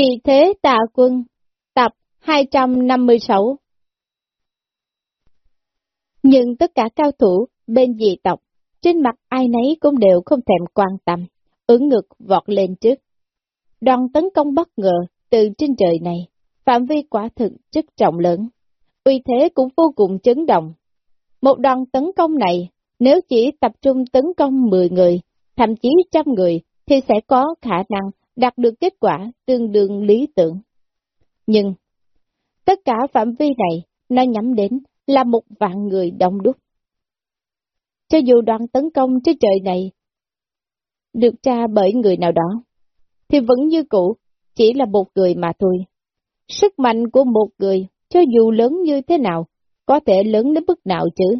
Vì thế tà quân, tập 256 Nhưng tất cả cao thủ bên dị tộc, trên mặt ai nấy cũng đều không thèm quan tâm, ứng ngực vọt lên trước. Đoàn tấn công bất ngờ từ trên trời này, phạm vi quả thực rất trọng lớn, uy thế cũng vô cùng chấn động. Một đoàn tấn công này, nếu chỉ tập trung tấn công 10 người, thậm chí trăm người, thì sẽ có khả năng đạt được kết quả tương đương lý tưởng. Nhưng, tất cả phạm vi này, nó nhắm đến là một vạn người đông đúc. Cho dù đoàn tấn công trên trời này được tra bởi người nào đó, thì vẫn như cũ, chỉ là một người mà thôi. Sức mạnh của một người, cho dù lớn như thế nào, có thể lớn đến mức nào chứ?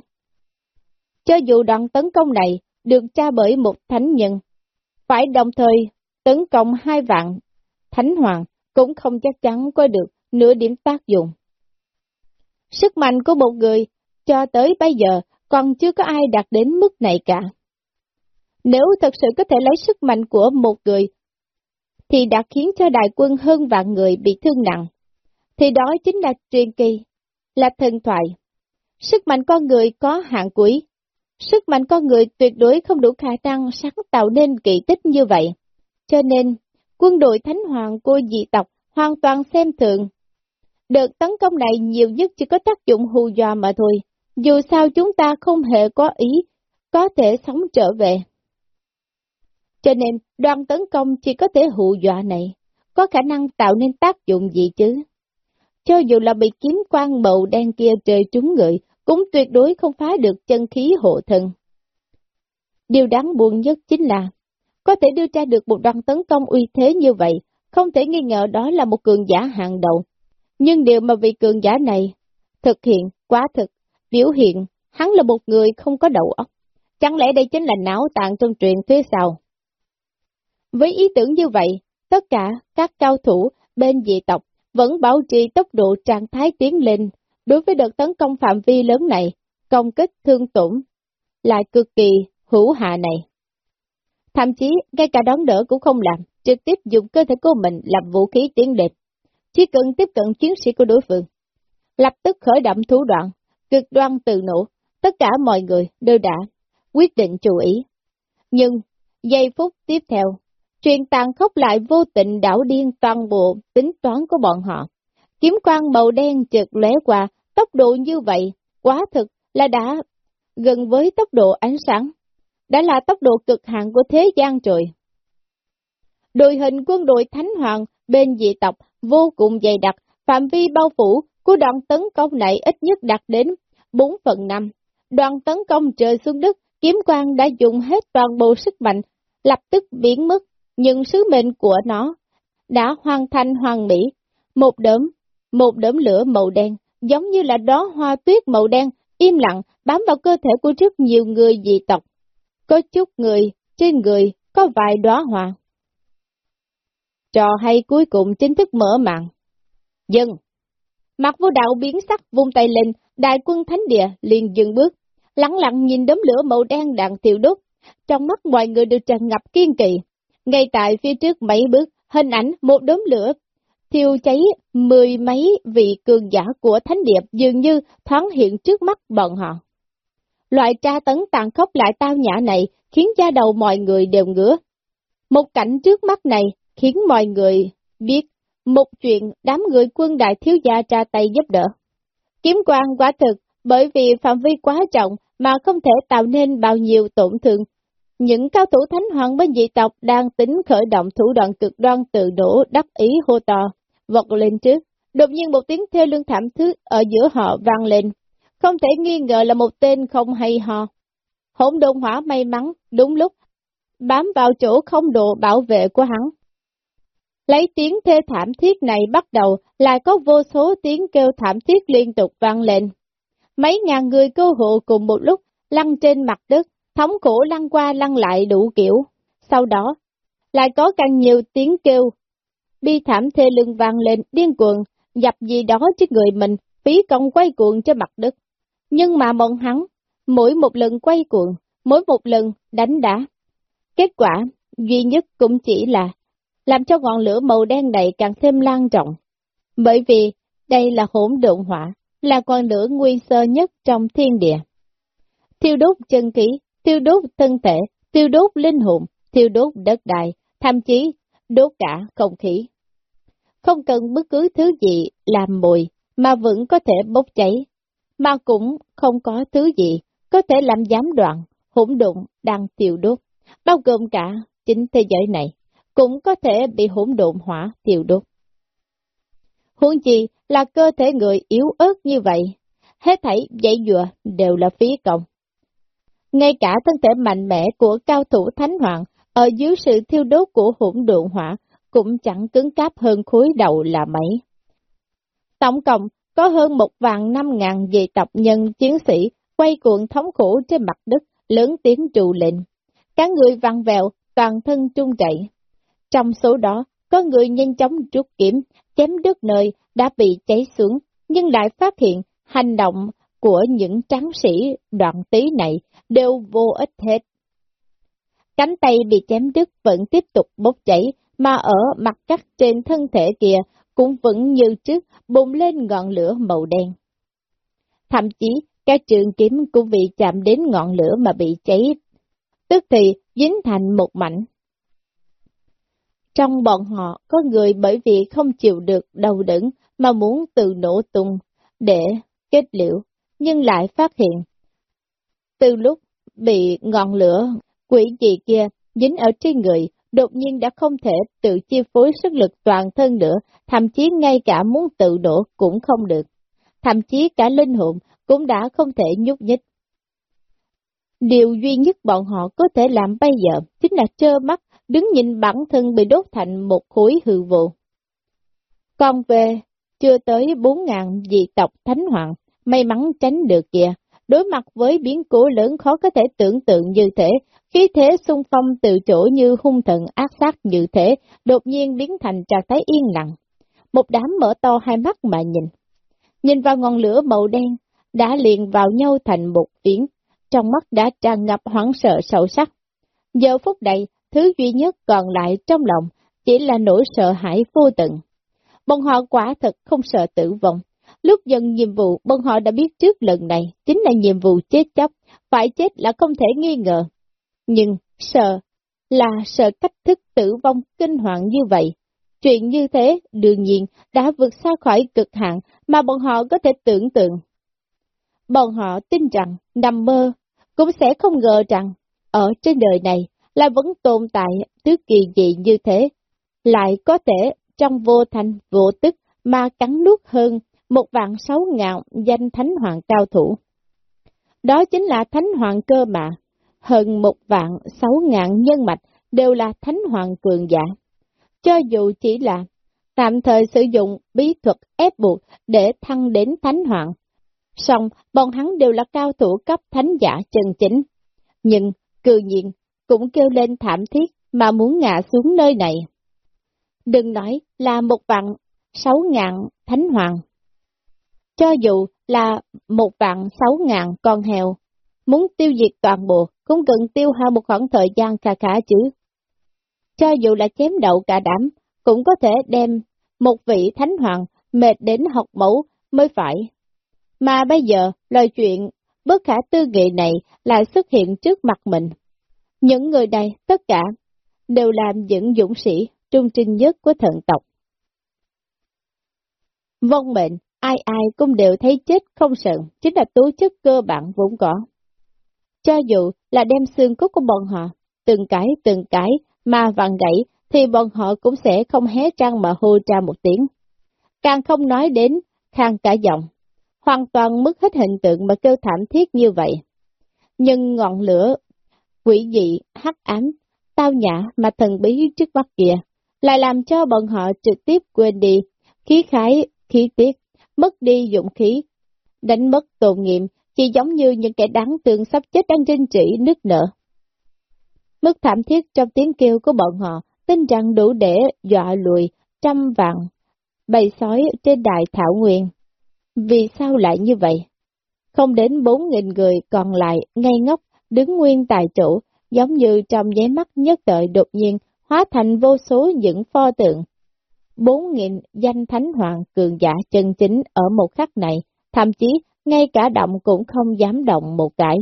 Cho dù đoàn tấn công này được tra bởi một thánh nhân, phải đồng thời tấn công hai vạn, thánh hoàng cũng không chắc chắn có được nửa điểm tác dụng. Sức mạnh của một người cho tới bây giờ còn chưa có ai đạt đến mức này cả. Nếu thật sự có thể lấy sức mạnh của một người, thì đã khiến cho đại quân hơn vạn người bị thương nặng, thì đó chính là truyền kỳ, là thần thoại. Sức mạnh con người có hạn quý, sức mạnh con người tuyệt đối không đủ khả năng sáng tạo nên kỳ tích như vậy. Cho nên, quân đội Thánh Hoàng của dị tộc hoàn toàn xem thường. Đợt tấn công này nhiều nhất chỉ có tác dụng hù dọa mà thôi, dù sao chúng ta không hề có ý, có thể sống trở về. Cho nên, đoàn tấn công chỉ có thể hù dọa này, có khả năng tạo nên tác dụng gì chứ? Cho dù là bị kiếm quang màu đen kia trời trúng người, cũng tuyệt đối không phá được chân khí hộ thân. Điều đáng buồn nhất chính là, có thể đưa ra được một đoàn tấn công uy thế như vậy, không thể nghi ngờ đó là một cường giả hàng đầu. Nhưng điều mà vị cường giả này thực hiện, quá thực, biểu hiện, hắn là một người không có đầu óc. Chẳng lẽ đây chính là não tạng trong truyện phía sau? Với ý tưởng như vậy, tất cả các cao thủ bên dị tộc vẫn bảo trì tốc độ trạng thái tiến lên. Đối với đợt tấn công phạm vi lớn này, công kích thương tổn lại cực kỳ hữu hạ này. Thậm chí, ngay cả đón đỡ cũng không làm, trực tiếp dùng cơ thể của mình làm vũ khí tiến địch. Chỉ cần tiếp cận chiến sĩ của đối phương. Lập tức khởi động thủ đoạn, cực đoan từ nổ, tất cả mọi người đều đã quyết định chú ý. Nhưng, giây phút tiếp theo, truyền tàn khốc lại vô tình đảo điên toàn bộ tính toán của bọn họ. Kiếm quang màu đen chợt lóe qua, tốc độ như vậy, quá thực là đã gần với tốc độ ánh sáng đã là tốc độ cực hạn của thế gian rồi. Đội hình quân đội Thánh Hoàng bên dị tộc vô cùng dày đặc, phạm vi bao phủ của đoàn tấn công này ít nhất đạt đến 4 phần 5. Đoàn tấn công trời xuống đất, kiếm quan đã dùng hết toàn bộ sức mạnh, lập tức biến mất, nhưng sứ mệnh của nó đã hoàn thành hoàn mỹ. Một đốm, một đốm lửa màu đen, giống như là đó hoa tuyết màu đen, im lặng bám vào cơ thể của rất nhiều người dị tộc có chút người, trên người có vài đóa hoa. Trò hay cuối cùng chính thức mở màn. Dừng! Mặt vô đạo biến sắc vung tay lên, đại quân thánh địa liền dừng bước, lặng lặng nhìn đốm lửa màu đen đạn thiêu đốt. Trong mắt mọi người đều tràn ngập kiên kỳ. Ngay tại phía trước mấy bước, hình ảnh một đốm lửa thiêu cháy mười mấy vị cường giả của thánh điệp dường như thoáng hiện trước mắt bọn họ. Loại tra tấn tàn khốc lại tao nhã này khiến da đầu mọi người đều ngứa. Một cảnh trước mắt này khiến mọi người biết một chuyện đám người quân đại thiếu gia tra tay giúp đỡ. Kiếm quan quả thực bởi vì phạm vi quá trọng mà không thể tạo nên bao nhiêu tổn thương. Những cao thủ thánh hoàng bên dị tộc đang tính khởi động thủ đoạn cực đoan tự đổ đắc ý hô to, vọt lên trước. Đột nhiên một tiếng theo lương thảm thức ở giữa họ vang lên, không thể nghi ngờ là một tên không hay ho. Hỗn độn hỏa may mắn, đúng lúc, bám vào chỗ không độ bảo vệ của hắn. Lấy tiếng thê thảm thiết này bắt đầu, lại có vô số tiếng kêu thảm thiết liên tục vang lên. Mấy ngàn người cơ hộ cùng một lúc, lăn trên mặt đất, thống khổ lăn qua lăn lại đủ kiểu. Sau đó, lại có càng nhiều tiếng kêu, bi thảm thê lưng vang lên, điên cuồng, dập gì đó trước người mình, phí công quay cuồng trên mặt đất. Nhưng mà bọn hắn, mỗi một lần quay cuồng, mỗi một lần đánh đá. Kết quả duy nhất cũng chỉ là làm cho ngọn lửa màu đen này càng thêm lan rộng. Bởi vì đây là hỗn độn hỏa, là ngọn lửa nguy sơ nhất trong thiên địa. Thiêu đốt chân khí, thiêu đốt thân thể, thiêu đốt linh hồn, thiêu đốt đất đai, thậm chí đốt cả không khí. Không cần bất cứ thứ gì làm mùi mà vẫn có thể bốc cháy, mà cũng không có thứ gì có thể làm gián đoạn, hỗn độn đang tiêu đốt, bao gồm cả chính thế giới này, cũng có thể bị hỗn độn hỏa tiêu đốt. Huống chi là cơ thể người yếu ớt như vậy, hết thảy dãy dừa đều là phí công. Ngay cả thân thể mạnh mẽ của cao thủ Thánh Hoàng ở dưới sự thiêu đốt của hỗn độn hỏa cũng chẳng cứng cáp hơn khối đầu là mấy. Tổng cộng có hơn một vạn năm ngàn dị tộc nhân chiến sĩ quay cuộn thống khổ trên mặt đất, lớn tiếng trù lệnh. Các người vặn vẹo, toàn thân trung chạy. Trong số đó, có người nhanh chóng rút kiếm, chém đứt nơi đã bị cháy xuống, nhưng lại phát hiện hành động của những tráng sĩ đoạn tí này đều vô ích hết. Cánh tay bị chém đứt vẫn tiếp tục bốc cháy, mà ở mặt cắt trên thân thể kia cũng vẫn như trước bùng lên ngọn lửa màu đen. Thậm chí, các trường kiếm cũng bị chạm đến ngọn lửa mà bị cháy, tức thì dính thành một mảnh. Trong bọn họ có người bởi vì không chịu được đau đớn mà muốn tự nổ tung để kết liễu, nhưng lại phát hiện. Từ lúc bị ngọn lửa quỷ gì kia dính ở trên người, đột nhiên đã không thể tự chi phối sức lực toàn thân nữa, thậm chí ngay cả muốn tự đổ cũng không được. Thậm chí cả linh hồn cũng đã không thể nhúc nhích. Điều duy nhất bọn họ có thể làm bây giờ chính là trơ mắt đứng nhìn bản thân bị đốt thành một khối hư vụ. Còn về, chưa tới bốn ngàn dị tộc thánh hoàng, may mắn tránh được kìa, đối mặt với biến cố lớn khó có thể tưởng tượng như thế, khí thế xung phong từ chỗ như hung thần ác sát như thế, đột nhiên biến thành trạng thái yên lặng. Một đám mở to hai mắt mà nhìn. Nhìn vào ngọn lửa màu đen, đã liền vào nhau thành một viễn, trong mắt đã tràn ngập hoảng sợ sâu sắc. Giờ phút này, thứ duy nhất còn lại trong lòng chỉ là nỗi sợ hãi vô tận. Bọn họ quả thật không sợ tử vong. Lúc dần nhiệm vụ, bọn họ đã biết trước lần này chính là nhiệm vụ chết chóc, phải chết là không thể nghi ngờ. Nhưng sợ là sợ cách thức tử vong kinh hoàng như vậy. Chuyện như thế, đương nhiên, đã vượt xa khỏi cực hạn mà bọn họ có thể tưởng tượng. Bọn họ tin rằng, nằm mơ, cũng sẽ không ngờ rằng, ở trên đời này, là vẫn tồn tại thứ kỳ dị như thế, lại có thể trong vô thành vô tức mà cắn nuốt hơn một vạn sáu ngàn danh thánh hoàng cao thủ. Đó chính là thánh hoàng cơ mà, hơn một vạn sáu ngàn nhân mạch đều là thánh hoàng cường giả. Cho dù chỉ là tạm thời sử dụng bí thuật ép buộc để thăng đến thánh hoàng, song bọn hắn đều là cao thủ cấp thánh giả chân chính. Nhưng, cư nhiên, cũng kêu lên thảm thiết mà muốn ngã xuống nơi này. Đừng nói là một vạn sáu ngàn thánh hoàng. Cho dù là một vạn sáu ngàn con heo, muốn tiêu diệt toàn bộ cũng cần tiêu hao một khoảng thời gian khá khá chứ. Cho dù là chém đậu cả đám, cũng có thể đem một vị thánh hoàng mệt đến học mẫu mới phải. Mà bây giờ, lời chuyện bất khả tư nghị này lại xuất hiện trước mặt mình. Những người này tất cả đều làm những dũng sĩ trung trinh nhất của thần tộc. Vong mệnh, ai ai cũng đều thấy chết không sợ, chính là tố chất cơ bản vốn có. Cho dù là đem xương cốt của bọn họ, từng cái từng cái mà vặn gãy, thì bọn họ cũng sẽ không hé răng mà hô ra một tiếng. Càng không nói đến khang cả giọng, hoàn toàn mất hết hình tượng mà kêu thảm thiết như vậy. Nhưng ngọn lửa, quỷ dị, hắc ám, tao nhã mà thần bí trước mắt kia, lại làm cho bọn họ trực tiếp quên đi, khí khái, khí tiết, mất đi dụng khí, đánh mất tôn nghiệm, chỉ giống như những kẻ đáng thương sắp chết đang trên trị nước nở. Mức thảm thiết trong tiếng kêu của bọn họ, tin rằng đủ để dọa lùi trăm vạn bầy sói trên đài thảo nguyên. Vì sao lại như vậy? Không đến bốn nghìn người còn lại ngây ngốc, đứng nguyên tại chỗ, giống như trong giấy mắt nhất thời đột nhiên hóa thành vô số những pho tượng. Bốn nghìn danh thánh hoàng cường giả chân chính ở một khắc này, thậm chí ngay cả động cũng không dám động một cái.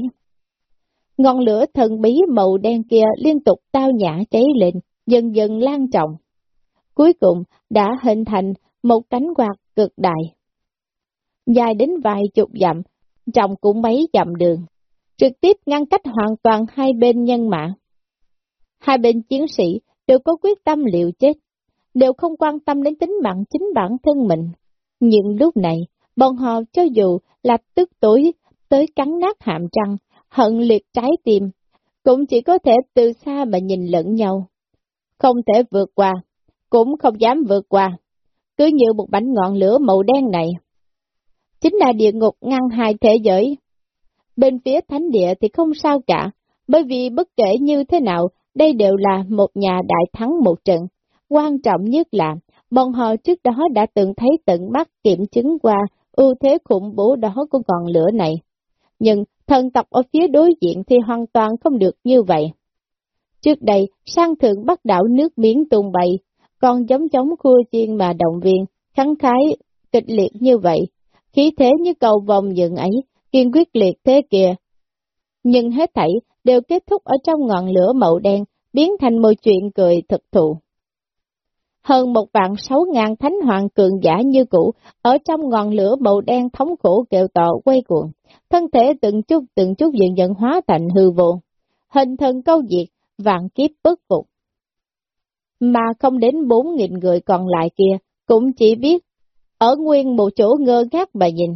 Ngọn lửa thần bí màu đen kia liên tục tao nhã cháy lên, dần dần lan trọng. Cuối cùng đã hình thành một cánh quạt cực đại. Dài đến vài chục dặm, trọng cũng mấy dặm đường, trực tiếp ngăn cách hoàn toàn hai bên nhân mạng. Hai bên chiến sĩ đều có quyết tâm liệu chết, đều không quan tâm đến tính mạng chính bản thân mình. Nhưng lúc này, bọn họ cho dù là tức tối tới cắn nát hàm răng, hận liệt trái tim, cũng chỉ có thể từ xa mà nhìn lẫn nhau. Không thể vượt qua, cũng không dám vượt qua, cứ như một bánh ngọn lửa màu đen này. Chính là địa ngục ngăn hai thế giới. Bên phía thánh địa thì không sao cả, bởi vì bất kể như thế nào, đây đều là một nhà đại thắng một trận. Quan trọng nhất là, bọn họ trước đó đã từng thấy tận mắt kiểm chứng qua ưu thế khủng bố đó của ngọn lửa này. Nhưng thần tộc ở phía đối diện thì hoàn toàn không được như vậy. Trước đây, sang thượng bắt đảo nước biển tung bay, còn giống giống khua chiên mà động viên, kháng khái, kịch liệt như vậy, khí thế như cầu vòng dựng ấy, kiên quyết liệt thế kìa. Nhưng hết thảy đều kết thúc ở trong ngọn lửa màu đen, biến thành một chuyện cười thực thụ. Hơn một vạn sáu ngàn thánh hoàng cường giả như cũ, ở trong ngọn lửa màu đen thống khổ kêu tọ quay cuồng, thân thể từng chút từng chút dần dần hóa thành hư vô, hình thần câu diệt, vạn kiếp bất phục. Mà không đến bốn nghìn người còn lại kia, cũng chỉ biết, ở nguyên một chỗ ngơ ngác mà nhìn,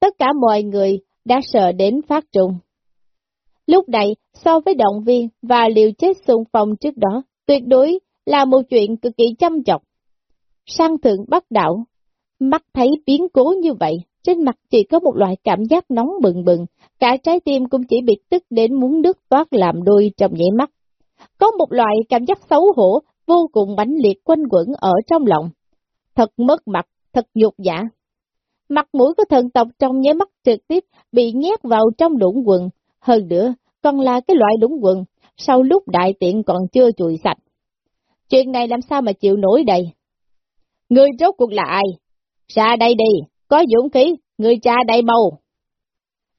tất cả mọi người đã sợ đến phát trùng. Lúc này, so với động viên và liều chết xung phong trước đó, tuyệt đối là một chuyện cực kỳ chăm chọc. Sang thượng bắt đảo, mắt thấy biến cố như vậy, trên mặt chỉ có một loại cảm giác nóng bừng bừng, cả trái tim cũng chỉ bị tức đến muốn đứt toát làm đôi trong nhảy mắt. Có một loại cảm giác xấu hổ, vô cùng mãnh liệt quanh quẩn ở trong lòng. Thật mất mặt, thật nhục giả. Mặt mũi của thần tộc trong nháy mắt trực tiếp bị nhét vào trong đũng quần, hơn nữa, còn là cái loại đũng quần, sau lúc đại tiện còn chưa chùi sạch. Chuyện này làm sao mà chịu nổi đây? Người rốt cuộc là ai? Ra đây đi, có dũng khí, người cha đầy màu.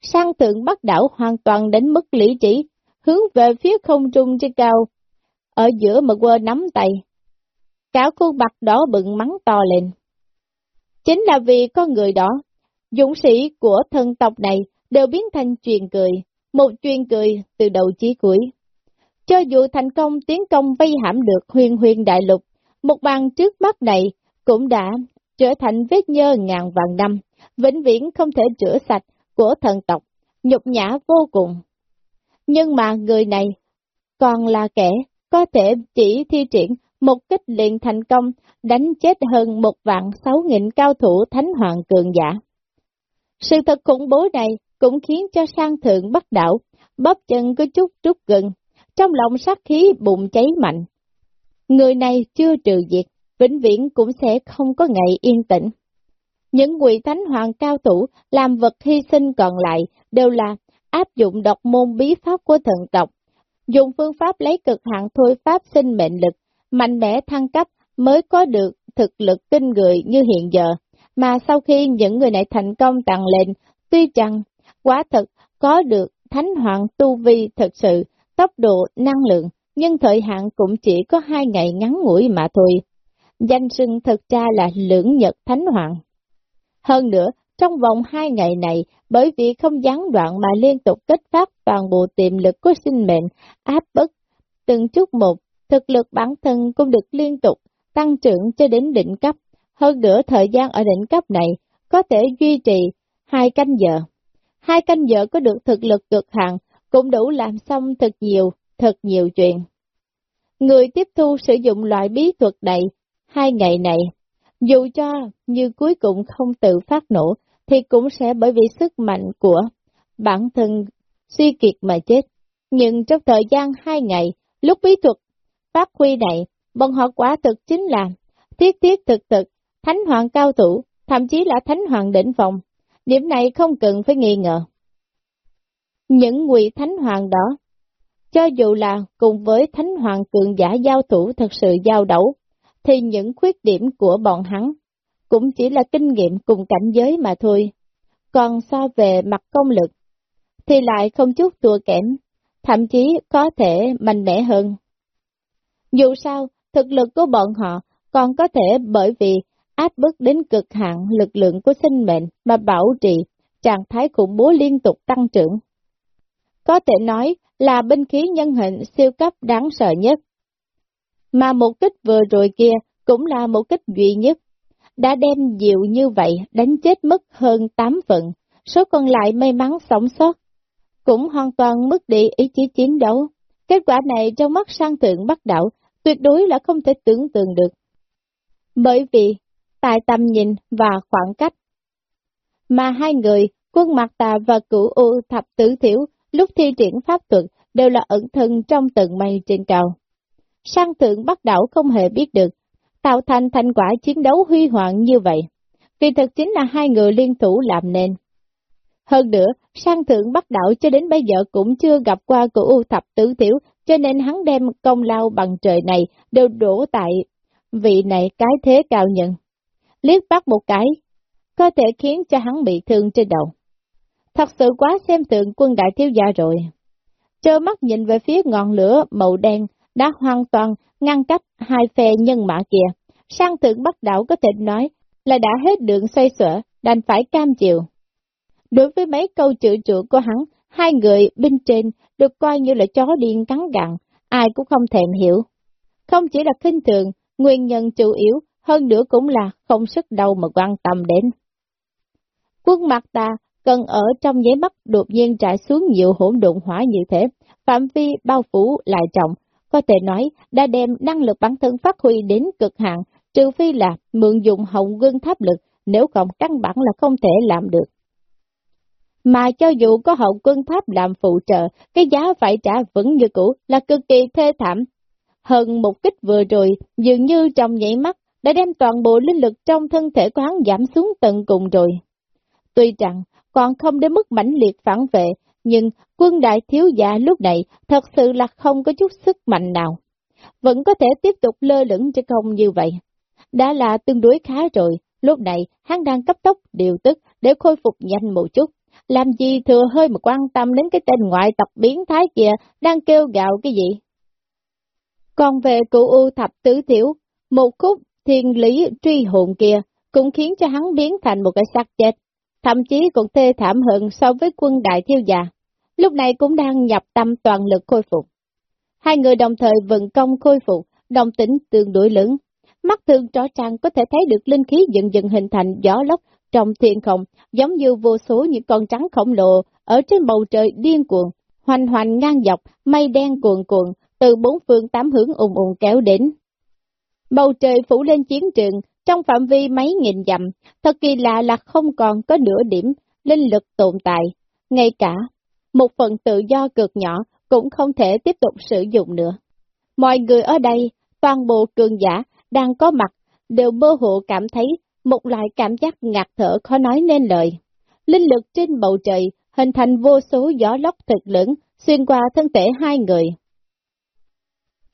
Sang thượng bắt đảo hoàn toàn đến mức lý trí, hướng về phía không trung trên cao, ở giữa mà quơ nắm tay. Cả khuôn mặt đỏ bừng mắng to lên. Chính là vì có người đó, dũng sĩ của thân tộc này đều biến thành truyền cười, một truyền cười từ đầu chí cuối. Cho dù thành công tiến công vây hãm được huyền huyền đại lục, một bàn trước mắt này cũng đã trở thành vết nhơ ngàn vàng năm, vĩnh viễn không thể rửa sạch của thần tộc, nhục nhã vô cùng. Nhưng mà người này còn là kẻ có thể chỉ thi triển một kích liền thành công đánh chết hơn một vạn sáu nghìn cao thủ thánh hoàng cường giả. Sự thật khủng bố này cũng khiến cho sang thượng bắt đảo, bóp chân có chút rút gần, trong lòng sát khí bụng cháy mạnh. Người này chưa trừ diệt, vĩnh viễn cũng sẽ không có ngày yên tĩnh. Những quỷ thánh hoàng cao thủ làm vật hy sinh còn lại đều là áp dụng độc môn bí pháp của thần tộc, dùng phương pháp lấy cực hạn thôi pháp sinh mệnh lực, mạnh mẽ thăng cấp mới có được thực lực kinh người như hiện giờ. Mà sau khi những người này thành công tặng lên, tuy rằng quá thực có được thánh hoàng tu vi thực sự, tốc độ, năng lượng, nhưng thời hạn cũng chỉ có hai ngày ngắn ngủi mà thôi. Danh sưng thực ra là lưỡng nhật thánh hoàng. Hơn nữa, trong vòng hai ngày này, bởi vì không gián đoạn mà liên tục kích phát toàn bộ tiềm lực của sinh mệnh, áp bức, từng chút một, thực lực bản thân cũng được liên tục tăng trưởng cho đến đỉnh cấp. Hơn nữa thời gian ở đỉnh cấp này có thể duy trì hai canh giờ. Hai canh giờ có được thực lực cực hạn cũng đủ làm xong thật nhiều, thật nhiều chuyện. Người tiếp thu sử dụng loại bí thuật này hai ngày này, dù cho như cuối cùng không tự phát nổ, thì cũng sẽ bởi vì sức mạnh của bản thân suy kiệt mà chết. Nhưng trong thời gian hai ngày, lúc bí thuật phát huy này, bọn họ quả thực chính là thiết thiết thực thực, thánh hoàng cao thủ, thậm chí là thánh hoàng đỉnh phòng. Điểm này không cần phải nghi ngờ. Những ngụy thánh hoàng đó, Cho dù là cùng với Thánh Hoàng cường giả giao thủ thật sự giao đấu, thì những khuyết điểm của bọn hắn cũng chỉ là kinh nghiệm cùng cảnh giới mà thôi. Còn so về mặt công lực, thì lại không chút thua kém, thậm chí có thể mạnh mẽ hơn. Dù sao, thực lực của bọn họ còn có thể bởi vì áp bức đến cực hạn lực lượng của sinh mệnh mà bảo trì trạng thái khủng bố liên tục tăng trưởng. Có thể nói là binh khí nhân hình siêu cấp đáng sợ nhất. Mà một kích vừa rồi kia cũng là một kích duy nhất, đã đem dịu như vậy đánh chết mất hơn 8 phần, số còn lại may mắn sống sót, cũng hoàn toàn mất đi ý chí chiến đấu. Kết quả này trong mắt sang thượng bắt đạo tuyệt đối là không thể tưởng tượng được. Bởi vì, tại tầm nhìn và khoảng cách, mà hai người, quân mặt tà và cửu u thập tử thiểu, lúc thi triển pháp thuật đều là ẩn thân trong tầng mây trên cao. Sang thượng bắt đảo không hề biết được, tạo thành thành quả chiến đấu huy hoàng như vậy. Vì thực chính là hai người liên thủ làm nên. Hơn nữa, sang thượng bắt đảo cho đến bây giờ cũng chưa gặp qua cửu u thập tứ tiểu, cho nên hắn đem công lao bằng trời này đều đổ tại vị này cái thế cao nhận. Liếc bắt một cái, có thể khiến cho hắn bị thương trên đầu. Thật sự quá xem tượng quân đại thiếu gia rồi. Trơ mắt nhìn về phía ngọn lửa màu đen đã hoàn toàn ngăn cách hai phe nhân mã kia. Sang thượng bắt đảo có thể nói là đã hết đường xoay sở, đành phải cam chịu. Đối với mấy câu chữ chữ của hắn, hai người bên trên được coi như là chó điên cắn gặn, ai cũng không thèm hiểu. Không chỉ là khinh thường, nguyên nhân chủ yếu, hơn nữa cũng là không sức đâu mà quan tâm đến. Quân mặt ta cần ở trong giấy mắt đột nhiên trải xuống nhiều hỗn độn hỏa như thế, phạm vi bao phủ lại trọng, có thể nói đã đem năng lực bản thân phát huy đến cực hạn, trừ phi là mượn dụng hồng gương tháp lực, nếu không căn bản là không thể làm được. Mà cho dù có hậu quân tháp làm phụ trợ, cái giá phải trả vẫn như cũ là cực kỳ thê thảm. Hơn một kích vừa rồi, dường như trong nhảy mắt, đã đem toàn bộ linh lực trong thân thể của hắn giảm xuống tận cùng rồi. Tuy rằng, còn không đến mức mãnh liệt phản vệ, nhưng quân đại thiếu gia lúc này thật sự là không có chút sức mạnh nào. Vẫn có thể tiếp tục lơ lửng chứ không như vậy. Đã là tương đối khá rồi, lúc này hắn đang cấp tốc điều tức để khôi phục nhanh một chút. Làm gì thừa hơi mà quan tâm đến cái tên ngoại tập biến thái kia đang kêu gạo cái gì? Còn về cụ U thập tứ thiểu, một khúc thiên lý truy hồn kia cũng khiến cho hắn biến thành một cái xác chết, thậm chí còn thê thảm hơn so với quân đại thiêu già. Lúc này cũng đang nhập tâm toàn lực khôi phục. Hai người đồng thời vận công khôi phục, đồng tính tương đối lớn. Mắt thường rõ ràng có thể thấy được linh khí dần dần hình thành gió lốc trong thiên không, giống như vô số những con trắng khổng lồ ở trên bầu trời điên cuồng, hoành hoành ngang dọc, mây đen cuồn cuộn, từ bốn phương tám hướng ùng ùng kéo đến. Bầu trời phủ lên chiến trường, trong phạm vi mấy nghìn dặm, thật kỳ lạ là không còn có nửa điểm linh lực tồn tại, ngay cả một phần tự do cực nhỏ cũng không thể tiếp tục sử dụng nữa. Mọi người ở đây, toàn bộ cường giả đang có mặt, đều mơ hồ cảm thấy một loại cảm giác ngạt thở khó nói nên lời. Linh lực trên bầu trời hình thành vô số gió lốc thực lớn xuyên qua thân thể hai người.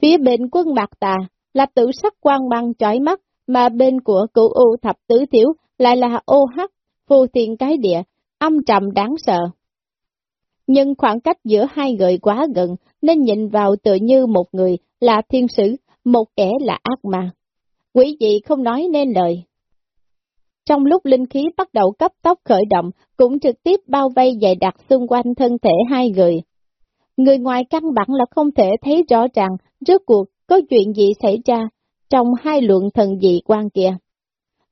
Phía bên quân Mạc Tà là tự sắc quang băng chói mắt, mà bên của cửu U thập tứ thiếu lại là ô hắc, phù thiên cái địa, âm trầm đáng sợ. Nhưng khoảng cách giữa hai người quá gần, nên nhìn vào tự như một người là thiên sử, một kẻ là ác ma. Quỷ dị không nói nên lời. Trong lúc linh khí bắt đầu cấp tốc khởi động, cũng trực tiếp bao vây dày đặc xung quanh thân thể hai người. Người ngoài căn bản là không thể thấy rõ ràng rốt cuộc có chuyện gì xảy ra trong hai luận thần dị quan kia.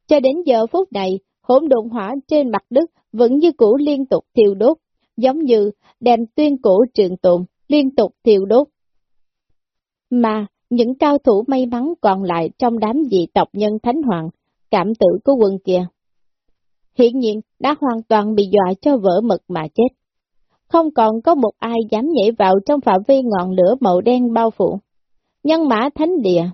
Cho đến giờ phút này, hỗn độn hỏa trên mặt đất vẫn như cũ liên tục thiêu đốt, giống như đem tuyên cổ trường tồn liên tục thiêu đốt. Mà những cao thủ may mắn còn lại trong đám dị tộc nhân thánh hoàng, cảm tử của quân kia. Hiện nhiên đã hoàn toàn bị dọa cho vỡ mực mà chết. Không còn có một ai dám nhảy vào trong phạm vi ngọn lửa màu đen bao phủ. Nhân mã thánh địa,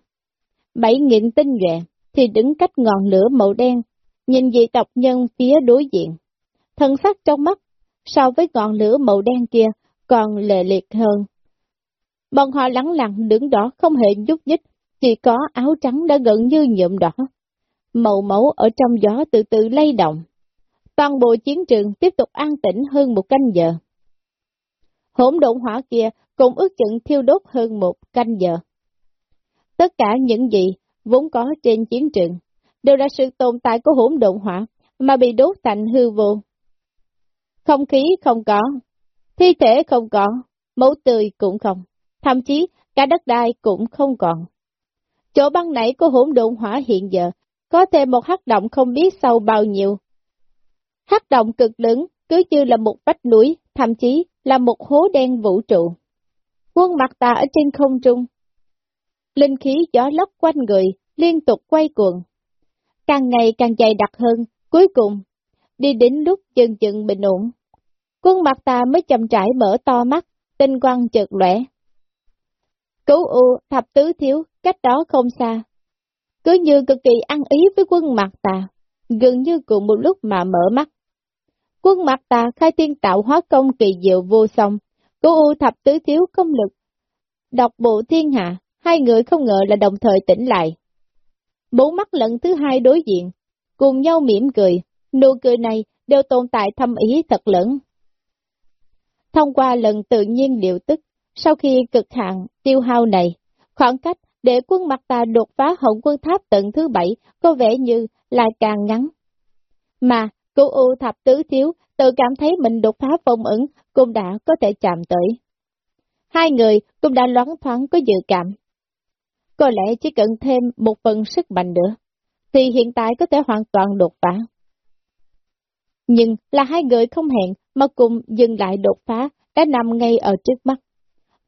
bảy nghìn tinh nhuệ thì đứng cách ngọn lửa màu đen, nhìn dị tộc nhân phía đối diện. Thần sắc trong mắt, so với ngọn lửa màu đen kia còn lệ liệt hơn. Bọn họ lắng lặng đứng đó không hề nhúc nhích, chỉ có áo trắng đã gần như nhuộm đỏ. Màu máu ở trong gió từ từ lay động. Toàn bộ chiến trường tiếp tục an tĩnh hơn một canh giờ. Hỗn độn hỏa kia cũng ước chừng thiêu đốt hơn một canh giờ. Tất cả những gì vốn có trên chiến trường đều là sự tồn tại của hỗn độn hỏa mà bị đốt thành hư vô. Không khí không có, thi thể không có, mẫu tươi cũng không, thậm chí cả đất đai cũng không còn. Chỗ băng nảy của hỗn độn hỏa hiện giờ có thêm một hắc động không biết sâu bao nhiêu. Hắc động cực lớn cứ như là một vách núi, thậm chí là một hố đen vũ trụ. Quân mặt tà ở trên không trung. Linh khí gió lốc quanh người, liên tục quay cuồng. Càng ngày càng dày đặc hơn, cuối cùng, đi đến lúc chừng chừng bình ổn. Quân mặt ta mới chậm trải mở to mắt, tinh quang chợt lẻ. Cứu u, thập tứ thiếu, cách đó không xa. Cứ như cực kỳ ăn ý với quân mặt ta, gần như cùng một lúc mà mở mắt. Quân mặt ta khai tiên tạo hóa công kỳ diệu vô song, cứu u thập tứ thiếu công lực. Đọc bộ thiên hạ, hai người không ngờ là đồng thời tỉnh lại. Bốn mắt lần thứ hai đối diện, cùng nhau mỉm cười, nụ cười này đều tồn tại thâm ý thật lớn. Thông qua lần tự nhiên điều tức, sau khi cực hạn tiêu hao này, khoảng cách để quân mặt ta đột phá hồng quân tháp tận thứ bảy có vẻ như là càng ngắn. Mà, cô U thập tứ thiếu tự cảm thấy mình đột phá phong ẩn cũng đã có thể chạm tới. Hai người cũng đã loáng thoáng có dự cảm. Có lẽ chỉ cần thêm một phần sức mạnh nữa, thì hiện tại có thể hoàn toàn đột phá. Nhưng là hai người không hẹn mà cùng dừng lại đột phá đã nằm ngay ở trước mắt.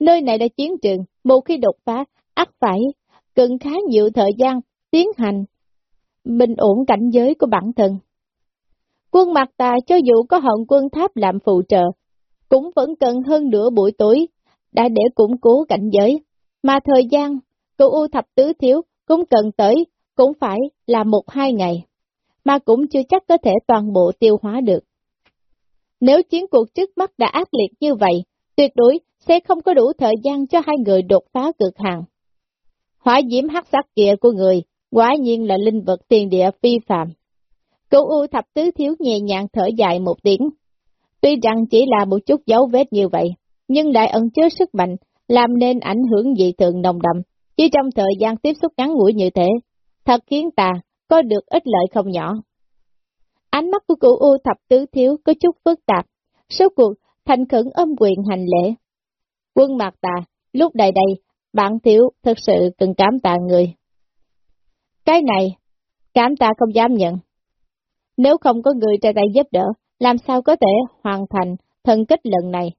Nơi này là chiến trường, một khi đột phá, ắt phải cần khá nhiều thời gian tiến hành bình ổn cảnh giới của bản thân. Quân mặt tà cho dù có hận quân tháp làm phụ trợ, cũng vẫn cần hơn nửa buổi tối, đã để củng cố cảnh giới, mà thời gian cựu U thập tứ thiếu cũng cần tới, cũng phải là một hai ngày, mà cũng chưa chắc có thể toàn bộ tiêu hóa được. Nếu chiến cuộc trước mắt đã ác liệt như vậy, tuyệt đối sẽ không có đủ thời gian cho hai người đột phá cực hạn. Hỏa diễm hắc sắc kia của người, quả nhiên là linh vật tiền địa phi phạm. Cửu U thập tứ thiếu nhẹ nhàng thở dài một tiếng. Tuy rằng chỉ là một chút dấu vết như vậy, nhưng đại ẩn chứa sức mạnh, làm nên ảnh hưởng dị thường nồng đậm, chỉ trong thời gian tiếp xúc ngắn ngủi như thế, thật khiến ta có được ít lợi không nhỏ. Ánh mắt của cửu U thập tứ thiếu có chút phức tạp, số cuộc thành khẩn âm quyền hành lễ. Quân mạc ta lúc đầy đây, bạn thiếu thật sự cần cảm tạ người. Cái này, cảm tạ không dám nhận. Nếu không có người ra tay giúp đỡ, làm sao có thể hoàn thành thân kích lần này?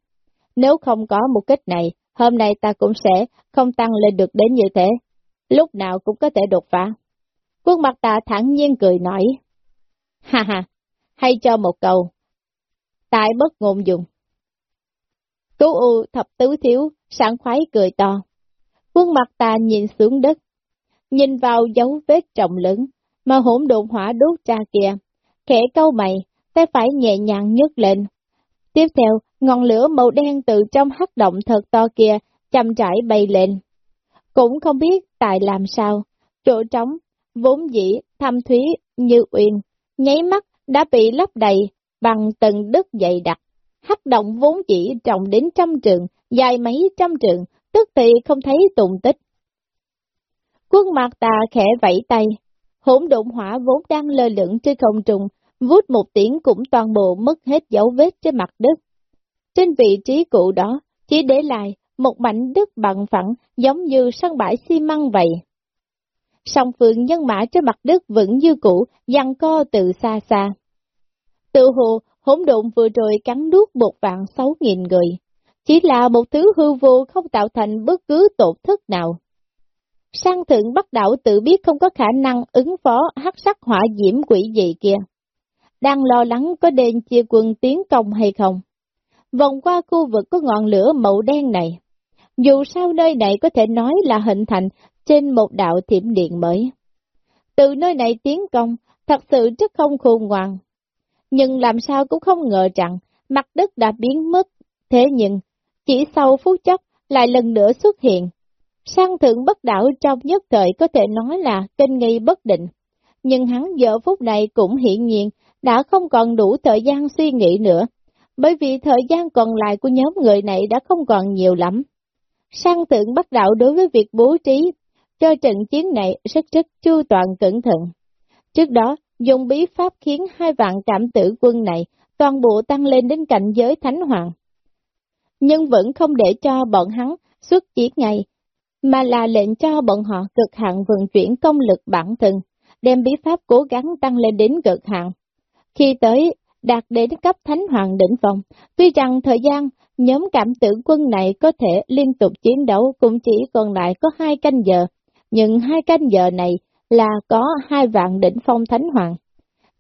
Nếu không có một kích này, hôm nay ta cũng sẽ không tăng lên được đến như thế. Lúc nào cũng có thể đột phá. Quân mặt ta thẳng nhiên cười nói. Ha ha, hay cho một câu. Tại bất ngôn dùng. Tú U thập tứ thiếu, sảng khoái cười to. Quân mặt ta nhìn xuống đất, nhìn vào dấu vết trọng lớn, mà hỗn độn hỏa đốt ra kìa, khẽ câu mày, tay phải nhẹ nhàng nhấc lên. Tiếp theo, ngọn lửa màu đen từ trong hắc động thật to kia, chậm rãi bay lên. Cũng không biết tại làm sao, chỗ trống, vốn dĩ, thâm thúy, như uyên, nháy mắt đã bị lấp đầy bằng từng đất dày đặc. Hắc động vốn dĩ trọng đến trăm trường, dài mấy trăm trường, tức thì không thấy tùng tích. Quân mặt tà khẽ vẫy tay, hỗn độn hỏa vốn đang lơ lửng trên không trung, vút một tiếng cũng toàn bộ mất hết dấu vết trên mặt đất. Trên vị trí cũ đó, chỉ để lại một mảnh đất bằng phẳng giống như sân bãi xi măng vậy. Song phương nhân mã trên mặt đất vẫn như cũ, giằng co từ xa xa. Tự hồ, hỗn độn vừa rồi cắn nuốt một vạn sáu nghìn người, chỉ là một thứ hư vô không tạo thành bất cứ tổn thất nào. Sang thượng bắt đảo tự biết không có khả năng ứng phó hắc sắc hỏa diễm quỷ dị kia. Đang lo lắng có đền chia quân tiến công hay không. Vòng qua khu vực có ngọn lửa màu đen này. Dù sao nơi này có thể nói là hình thành trên một đạo thiểm điện mới. Từ nơi này tiến công, thật sự rất không khôn ngoan. Nhưng làm sao cũng không ngờ rằng mặt đất đã biến mất. Thế nhưng, chỉ sau phút chốc, lại lần nữa xuất hiện. Sang thượng bất đảo trong nhất thời có thể nói là kinh nghi bất định, nhưng hắn giờ phút này cũng hiển nhiên đã không còn đủ thời gian suy nghĩ nữa, bởi vì thời gian còn lại của nhóm người này đã không còn nhiều lắm. Sang thượng bắt đạo đối với việc bố trí cho trận chiến này rất rất chu toàn cẩn thận. Trước đó, dùng bí pháp khiến hai vạn cảm tử quân này toàn bộ tăng lên đến cảnh giới thánh hoàng. Nhưng vẫn không để cho bọn hắn xuất chiến ngay, mà là lệnh cho bọn họ cực hạn vận chuyển công lực bản thân, đem bí pháp cố gắng tăng lên đến cực hạn. Khi tới, đạt đến cấp thánh hoàng đỉnh phong, tuy rằng thời gian nhóm cảm tử quân này có thể liên tục chiến đấu cũng chỉ còn lại có hai canh giờ, nhưng hai canh giờ này là có hai vạn đỉnh phong thánh hoàng.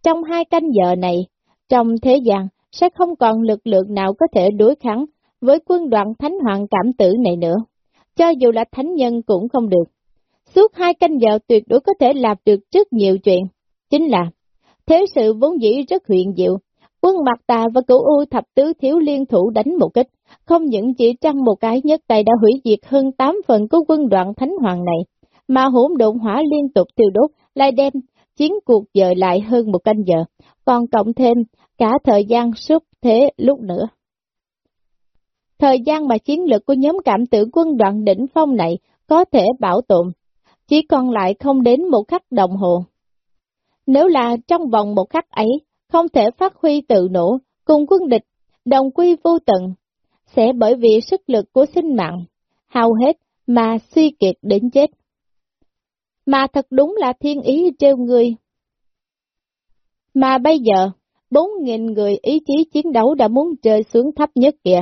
Trong hai canh giờ này, trong thế gian sẽ không còn lực lượng nào có thể đối kháng với quân đoàn thánh hoàng cảm tử này nữa. Cho dù là thánh nhân cũng không được. Suốt hai canh giờ tuyệt đối có thể làm được rất nhiều chuyện. Chính là, thế sự vốn dĩ rất huyền diệu. Quân mặt tà và cửu u thập tứ thiếu liên thủ đánh một kích, không những chỉ trăng một cái nhất tay đã hủy diệt hơn 8 phần của quân đoạn thánh hoàng này, mà hỗn độn hỏa liên tục tiêu đốt, lại đem chiến cuộc dời lại hơn một canh giờ, còn cộng thêm cả thời gian suốt thế lúc nữa. Thời gian mà chiến lược của nhóm cảm tử quân đoạn đỉnh phong này có thể bảo tồn, chỉ còn lại không đến một khắc đồng hồ. Nếu là trong vòng một khắc ấy, không thể phát huy tự nổ, cùng quân địch, đồng quy vô tận, sẽ bởi vì sức lực của sinh mạng, hao hết mà suy kiệt đến chết. Mà thật đúng là thiên ý trêu người. Mà bây giờ, bốn nghìn người ý chí chiến đấu đã muốn rơi xuống thấp nhất kìa.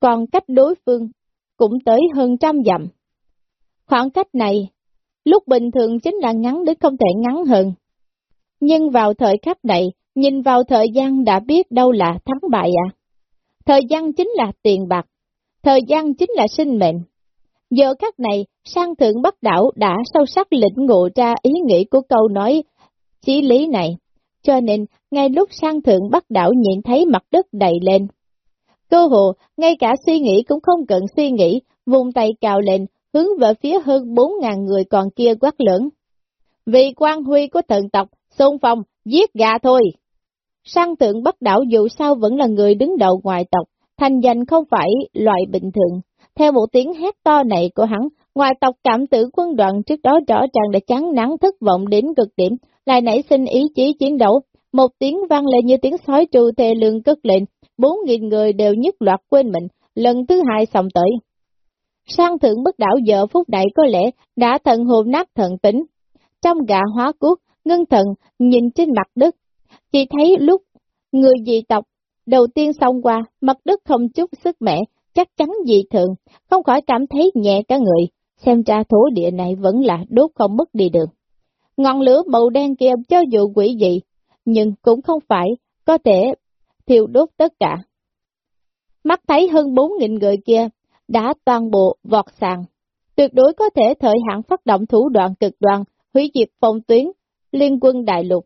Còn cách đối phương cũng tới hơn trăm dặm. Khoảng cách này, lúc bình thường chính là ngắn đến không thể ngắn hơn. Nhưng vào thời khắc này, nhìn vào thời gian đã biết đâu là thắng bại à. Thời gian chính là tiền bạc, thời gian chính là sinh mệnh. Giờ khắc này, sang thượng bắc đảo đã sâu sắc lĩnh ngộ ra ý nghĩ của câu nói chí lý này, cho nên ngay lúc sang thượng bắc đảo nhìn thấy mặt đất đầy lên. Cơ hồ, ngay cả suy nghĩ cũng không cần suy nghĩ, vùng tay cào lên, hướng về phía hơn bốn ngàn người còn kia quát lớn. Vì quan huy của thần tộc, xôn phong, giết gà thôi. Sang thượng bất đảo dù sao vẫn là người đứng đầu ngoài tộc, thành danh không phải loại bình thường. Theo một tiếng hét to này của hắn, ngoài tộc cảm tử quân đoàn trước đó rõ ràng đã chán nắng thất vọng đến cực điểm, lại nảy sinh ý chí chiến đấu. Một tiếng vang lên như tiếng sói tru thề lương cất lên, bốn nghìn người đều nhất loạt quên mình, lần thứ hai xong tới. Sang thượng bất đảo giờ phút đại có lẽ đã thần hồn nát thần tính. Trong gà hóa cuốc, ngân thần nhìn trên mặt đất, chỉ thấy lúc người dị tộc đầu tiên xong qua, mặt đất không chút sức mẻ, chắc chắn dị thường, không khỏi cảm thấy nhẹ cả người, xem ra thổ địa này vẫn là đốt không mất đi được. Ngọn lửa màu đen kia cho dù quỷ dị, nhưng cũng không phải có thể thiêu đốt tất cả. Mắt thấy hơn 4.000 người kia đã toàn bộ vọt sàn, tuyệt đối có thể thời hạn phát động thủ đoạn cực đoan, hủy diệt phòng tuyến, liên quân đại lục.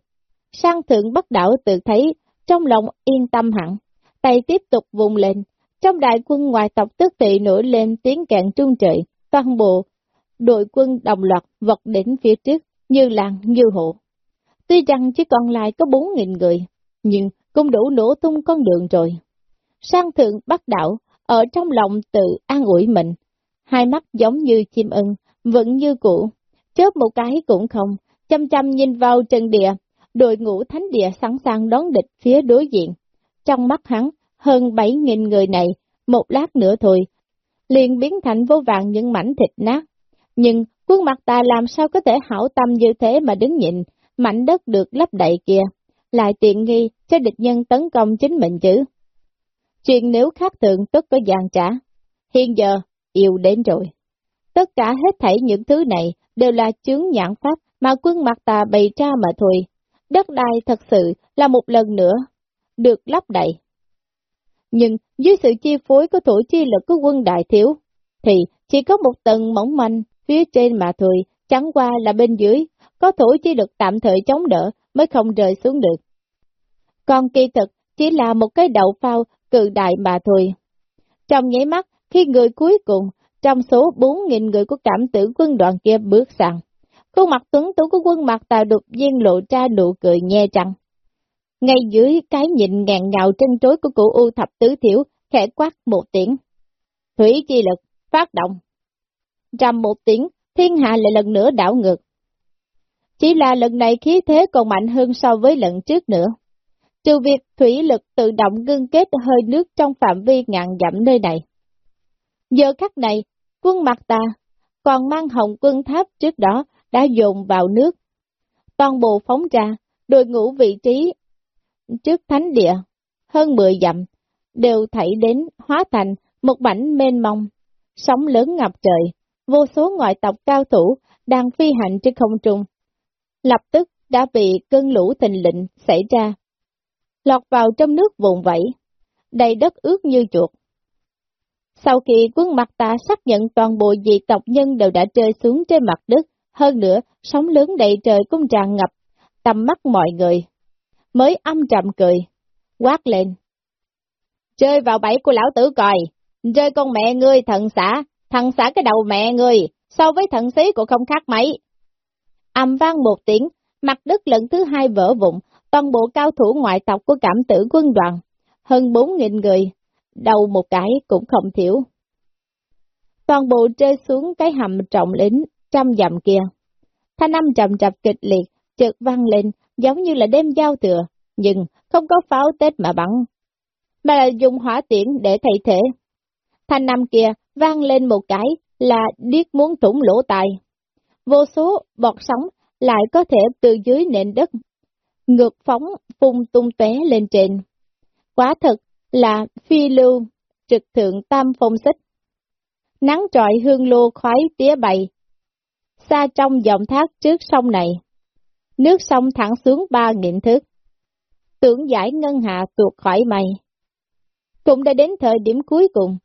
Sang thượng bất đảo tự thấy, trong lòng yên tâm hẳn, tay tiếp tục vùng lên, trong đại quân ngoại tộc tức thị nổi lên tiếng cạn trung trời, toàn bộ đội quân đồng loạt vật đến phía trước, như làng như hộ. Tuy rằng chỉ còn lại có 4.000 người, nhưng cũng đủ nổ tung con đường rồi. Sang thượng bắt đảo, ở trong lòng tự an ủi mình, hai mắt giống như chim ưng, vẫn như cũ, chớp một cái cũng không, chăm chăm nhìn vào trần địa, đội ngũ thánh địa sẵn sàng đón địch phía đối diện. Trong mắt hắn, hơn 7.000 người này, một lát nữa thôi, liền biến thành vô vàng những mảnh thịt nát. Nhưng khuôn mặt ta làm sao có thể hảo tâm như thế mà đứng nhịn, mảnh đất được lấp đầy kia, lại tiện nghi cho địch nhân tấn công chính mình chứ. Chuyện nếu khác thường tất có giàn trả. Hiện giờ, yêu đến rồi. Tất cả hết thảy những thứ này đều là chướng nhãn pháp mà quân mặt tà bày ra mà thôi. Đất đai thật sự là một lần nữa được lấp đầy. Nhưng dưới sự chi phối của thủ chi lực của quân đại thiếu, thì chỉ có một tầng mỏng manh phía trên mà thôi, chẳng qua là bên dưới, có thủ chi lực tạm thời chống đỡ mới không rơi xuống được. Còn kỳ thực chỉ là một cái đậu phao cự đại mà thôi. Trong nháy mắt, khi người cuối cùng trong số 4.000 người của cảm tử quân đoàn kia bước sang. Khuôn mặt tuấn tú của quân mặt tà đột nhiên lộ ra nụ cười nhe chăng. Ngay dưới cái nhìn ngàn ngào trân trối của cụ U thập tứ thiểu, khẽ quát một tiếng. Thủy chi lực, phát động. Trầm một tiếng, thiên hạ lại lần nữa đảo ngược. Chỉ là lần này khí thế còn mạnh hơn so với lần trước nữa. Trừ việc thủy lực tự động ngưng kết hơi nước trong phạm vi ngàn dặm nơi này. Giờ khắc này, quân mặt ta, còn mang hồng quân tháp trước đó đã dồn vào nước. Toàn bộ phóng ra, đội ngũ vị trí trước thánh địa, hơn 10 dặm, đều thảy đến hóa thành một mảnh mênh mông, sóng lớn ngập trời, vô số ngoại tộc cao thủ đang phi hành trên không trung. Lập tức đã bị cơn lũ tình lịnh xảy ra, lọt vào trong nước vùng vẫy, đầy đất ướt như chuột. Sau khi quân mặt ta xác nhận toàn bộ dị tộc nhân đều đã rơi xuống trên mặt đất, hơn nữa, sóng lớn đầy trời cũng tràn ngập, tầm mắt mọi người. Mới âm trầm cười, quát lên. Chơi vào bẫy của lão tử còi rơi con mẹ ngươi thần xã, thần xã cái đầu mẹ ngươi, so với thần xí của không khác mấy. Âm vang một tiếng, mặt đất lần thứ hai vỡ vụn, toàn bộ cao thủ ngoại tộc của cảm tử quân đoàn, hơn 4.000 người, đầu một cái cũng không thiếu. Toàn bộ rơi xuống cái hầm trọng lính trăm dặm kia. Thanh âm trầm trập kịch liệt, chợt vang lên, giống như là đêm giao thừa, nhưng không có pháo Tết mà bắn, mà là dùng hỏa tiễn để thay thế. Thanh âm kia vang lên một cái là điếc muốn thủng lỗ tai. Vô số bọt sóng lại có thể từ dưới nền đất, ngược phóng phun tung tóe lên trên. Quả thật là phi lưu, trực thượng tam phong xích. Nắng trọi hương lô khói tía bày, xa trong dòng thác trước sông này. Nước sông thẳng xuống ba nghìn thước. Tưởng giải ngân hạ tuột khỏi mây. Cũng đã đến thời điểm cuối cùng.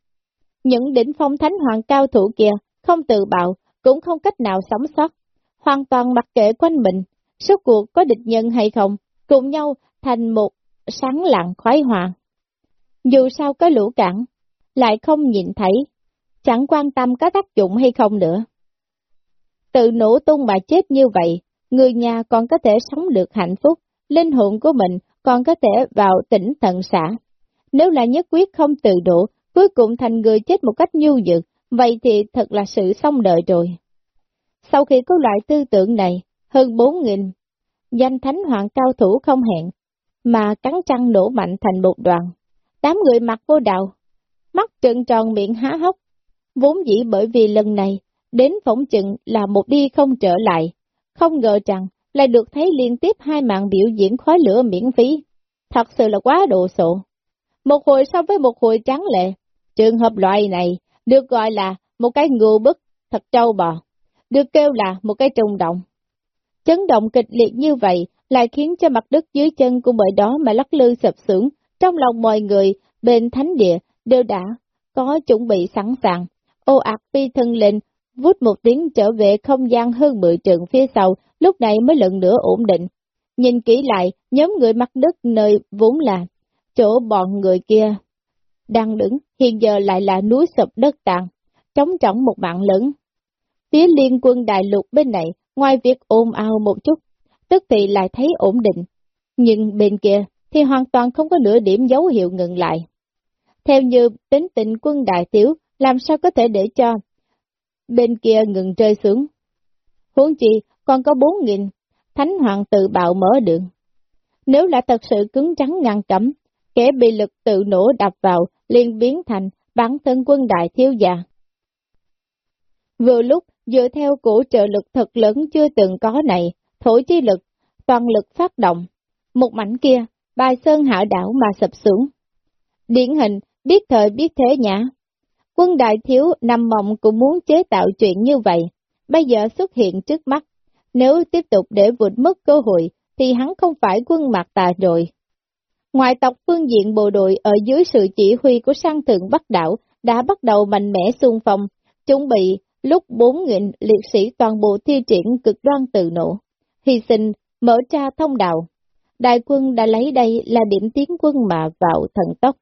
Những đỉnh phong thánh hoàng cao thủ kia không tự bạo, cũng không cách nào sống sót. Hoàn toàn mặc kệ quanh mình, số cuộc có địch nhân hay không, cùng nhau thành một sáng lặng khoái hòa. Dù sao có lũ cản, lại không nhìn thấy, chẳng quan tâm có tác dụng hay không nữa. Tự nổ tung mà chết như vậy, người nhà còn có thể sống được hạnh phúc, linh hồn của mình còn có thể vào tỉnh tận xã. Nếu là nhất quyết không tự đổ, cuối cùng thành người chết một cách nhu nhược, vậy thì thật là sự xong đời rồi. Sau khi có loại tư tưởng này, hơn 4.000 danh thánh hoàng cao thủ không hẹn, mà cắn trăng nổ mạnh thành một đoàn. Đám người mặc vô đạo, mắt trợn tròn miệng há hốc, vốn dĩ bởi vì lần này đến phỏng chừng là một đi không trở lại, không ngờ rằng lại được thấy liên tiếp hai mạng biểu diễn khói lửa miễn phí. Thật sự là quá đồ sộ. Một hồi so với một hồi trắng lệ, trường hợp loại này được gọi là một cái ngưu bức, thật trâu bò, được kêu là một cái trùng động. Chấn động kịch liệt như vậy lại khiến cho mặt đất dưới chân của bởi đó mà lắc lư sập sưởng, trong lòng mọi người bên thánh địa đều đã có chuẩn bị sẵn sàng. Ô ạc phi thân lên vút một tiếng trở về không gian hơn mười trường phía sau, lúc này mới lần nữa ổn định. Nhìn kỹ lại, nhóm người mặt đất nơi vốn là chỗ bọn người kia đang đứng, hiện giờ lại là núi sập đất tàn, trống trọng một mạng lớn. Phía liên quân đại lục bên này, ngoài việc ôm ao một chút, tức thì lại thấy ổn định, nhưng bên kia thì hoàn toàn không có nửa điểm dấu hiệu ngừng lại. Theo như tính tình quân đại tiểu, làm sao có thể để cho bên kia ngừng rơi xuống. Huống chi còn có bốn nghìn, thánh hoàng tự bạo mở đường. Nếu là thật sự cứng trắng ngăn cấm, kẻ bị lực tự nổ đập vào liền biến thành bản thân quân đại thiếu già. Vừa lúc, dựa theo cổ trợ lực thật lớn chưa từng có này, thổi chi lực, toàn lực phát động, một mảnh kia, bài sơn hạ đảo mà sập xuống. Điển hình, biết thời biết thế nhã, Quân đại thiếu nằm mộng cũng muốn chế tạo chuyện như vậy, bây giờ xuất hiện trước mắt. Nếu tiếp tục để vụt mất cơ hội, thì hắn không phải quân mặt tà rồi. Ngoại tộc phương diện bộ đội ở dưới sự chỉ huy của sang thượng Bắc đảo đã bắt đầu mạnh mẽ xung phong, chuẩn bị lúc 4.000 liệt sĩ toàn bộ thi triển cực đoan tự nổ, hy sinh, mở ra thông đạo. Đại quân đã lấy đây là điểm tiến quân mà vào thần tốc.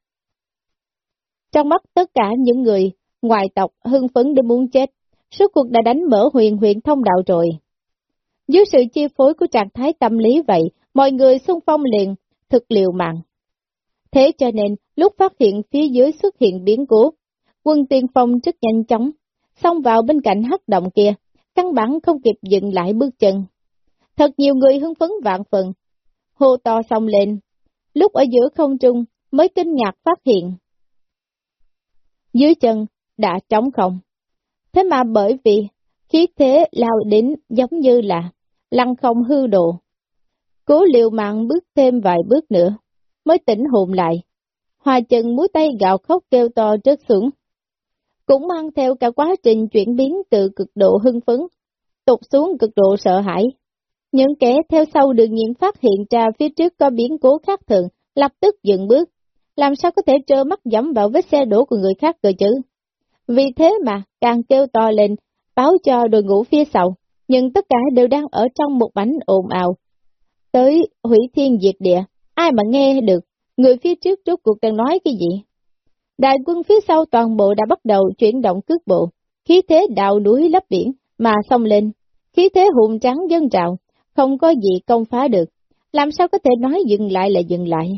Trong mắt tất cả những người, ngoài tộc hưng phấn đến muốn chết, suốt cuộc đã đánh mở huyền huyện thông đạo rồi. Dưới sự chi phối của trạng thái tâm lý vậy, mọi người xung phong liền, thực liều mạng. Thế cho nên, lúc phát hiện phía dưới xuất hiện biến cố, quân tiên phong rất nhanh chóng, xông vào bên cạnh hắc động kia, căn bản không kịp dừng lại bước chân. Thật nhiều người hưng phấn vạn phần, hô to xong lên, lúc ở giữa không trung mới kinh ngạc phát hiện. Dưới chân đã trống không. Thế mà bởi vì khí thế lao đến giống như là lăng không hư độ. Cố liều mạng bước thêm vài bước nữa, mới tỉnh hồn lại. Hòa chân múi tay gạo khóc kêu to rớt xuống. Cũng mang theo cả quá trình chuyển biến từ cực độ hưng phấn, tụt xuống cực độ sợ hãi. Những kẻ theo sau đương nhiên phát hiện ra phía trước có biến cố khác thường, lập tức dừng bước. Làm sao có thể trơ mắt dẫm vào vết xe đổ của người khác cơ chứ? Vì thế mà, càng kêu to lên, báo cho đội ngũ phía sau, nhưng tất cả đều đang ở trong một bánh ồn ào. Tới hủy thiên diệt địa, ai mà nghe được, người phía trước trước cuộc đang nói cái gì? Đại quân phía sau toàn bộ đã bắt đầu chuyển động cước bộ, khí thế đào núi lấp biển mà xông lên, khí thế hùng trắng dân trào, không có gì công phá được, làm sao có thể nói dừng lại là dừng lại.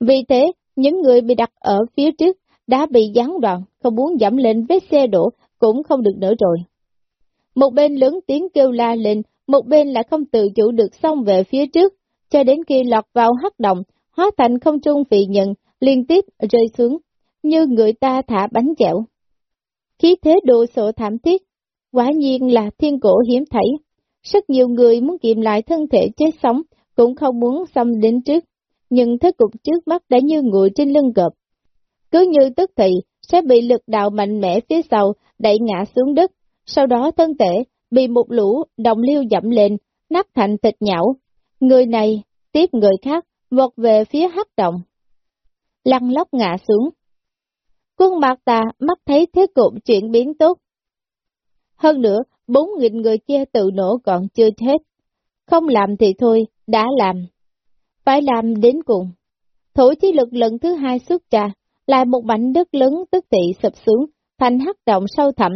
Vì thế, những người bị đặt ở phía trước đã bị gián đoạn, không muốn dẫm lên vết xe đổ cũng không được nữa rồi. Một bên lớn tiếng kêu la lên, một bên lại không tự chủ được xông về phía trước, cho đến khi lọt vào hắc động, hóa thành không trung vị nhận, liên tiếp rơi xuống, như người ta thả bánh dẻo. Khí thế đồ sộ thảm thiết, quả nhiên là thiên cổ hiếm thấy. Rất nhiều người muốn kiềm lại thân thể chết sống, cũng không muốn xâm đến trước, nhưng thế cục trước mắt đã như ngồi trên lưng gập, Cứ như tức thì, sẽ bị lực đạo mạnh mẽ phía sau đẩy ngã xuống đất, sau đó thân thể bị một lũ đồng liêu dẫm lên, nắp thành thịt nhão. Người này tiếp người khác, vọt về phía hắc động. Lăn lóc ngã xuống. Quân mạc ta mắt thấy thế cục chuyển biến tốt. Hơn nữa, bốn nghìn người kia tự nổ còn chưa hết. Không làm thì thôi, đã làm. Phải làm đến cùng. Thổ chi lực lần thứ hai xuất ra, lại một mảnh đất lớn tức tị sụp xuống, thành hắc động sâu thẳm.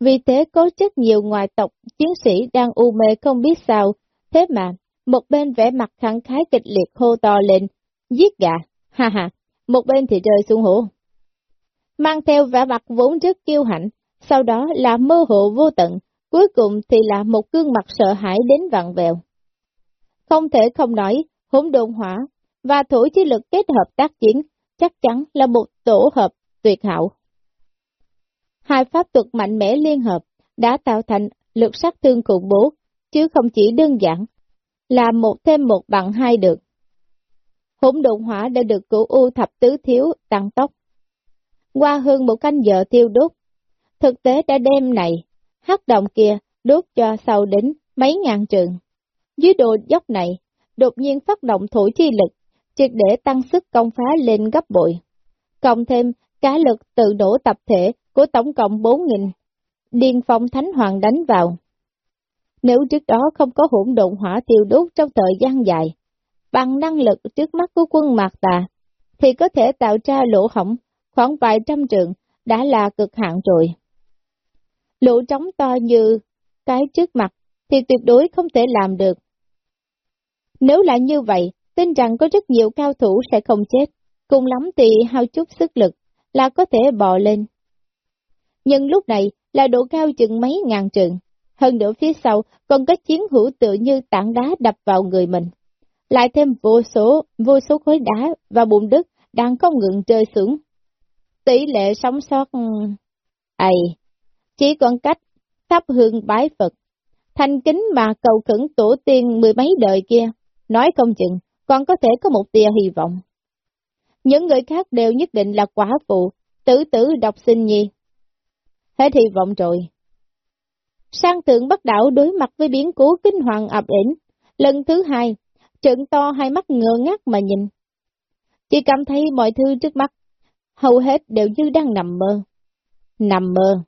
Vì thế có rất nhiều ngoại tộc, chiến sĩ đang u mê không biết sao. Thế mà, một bên vẽ mặt khẳng khái kịch liệt hô to lên, giết gà, ha ha, một bên thì rơi xuống hổ. Mang theo vẻ mặt vốn rất kiêu hãnh, sau đó là mơ hồ vô tận, cuối cùng thì là một gương mặt sợ hãi đến vặn vẹo. Không thể không nói, hỗn độn hỏa và thổ chi lực kết hợp tác chiến chắc chắn là một tổ hợp tuyệt hảo. Hai pháp thuật mạnh mẽ liên hợp đã tạo thành lực sát thương khủng bố, chứ không chỉ đơn giản là một thêm một bằng hai được. Hỗn độn hỏa đã được cửu u thập tứ thiếu tăng tốc. Qua hơn một canh giờ tiêu đốt, thực tế đã đem này, hắc động kia đốt cho sâu đến mấy ngàn trường. Dưới đồ dốc này, đột nhiên phát động thủ chi lực, triệt để tăng sức công phá lên gấp bội. Cộng thêm cá lực tự đổ tập thể của tổng cộng 4.000, điên phong thánh hoàng đánh vào. Nếu trước đó không có hỗn độn hỏa tiêu đốt trong thời gian dài, bằng năng lực trước mắt của quân Mạc Tà, thì có thể tạo ra lỗ hỏng khoảng vài trăm trường đã là cực hạn rồi. Lỗ trống to như cái trước mặt thì tuyệt đối không thể làm được. Nếu là như vậy, tin rằng có rất nhiều cao thủ sẽ không chết, cùng lắm thì hao chút sức lực là có thể bò lên. Nhưng lúc này là độ cao chừng mấy ngàn trường, hơn nữa phía sau còn có chiến hữu tự như tảng đá đập vào người mình. Lại thêm vô số, vô số khối đá và bùn đất đang không ngừng rơi xuống. Tỷ lệ sống sót... Ừ, Ây, chỉ còn cách thắp hương bái Phật. Thành kính mà cầu khẩn tổ tiên mười mấy đời kia, nói không chừng còn có thể có một tia hy vọng. Những người khác đều nhất định là quả phụ, tử tử độc sinh nhi. Hết hy vọng rồi. Sang tượng bắt đảo đối mặt với biến cố kinh hoàng ập đến. Lần thứ hai, trợn to hai mắt ngơ ngác mà nhìn. Chỉ cảm thấy mọi thứ trước mắt, hầu hết đều như đang nằm mơ. Nằm mơ,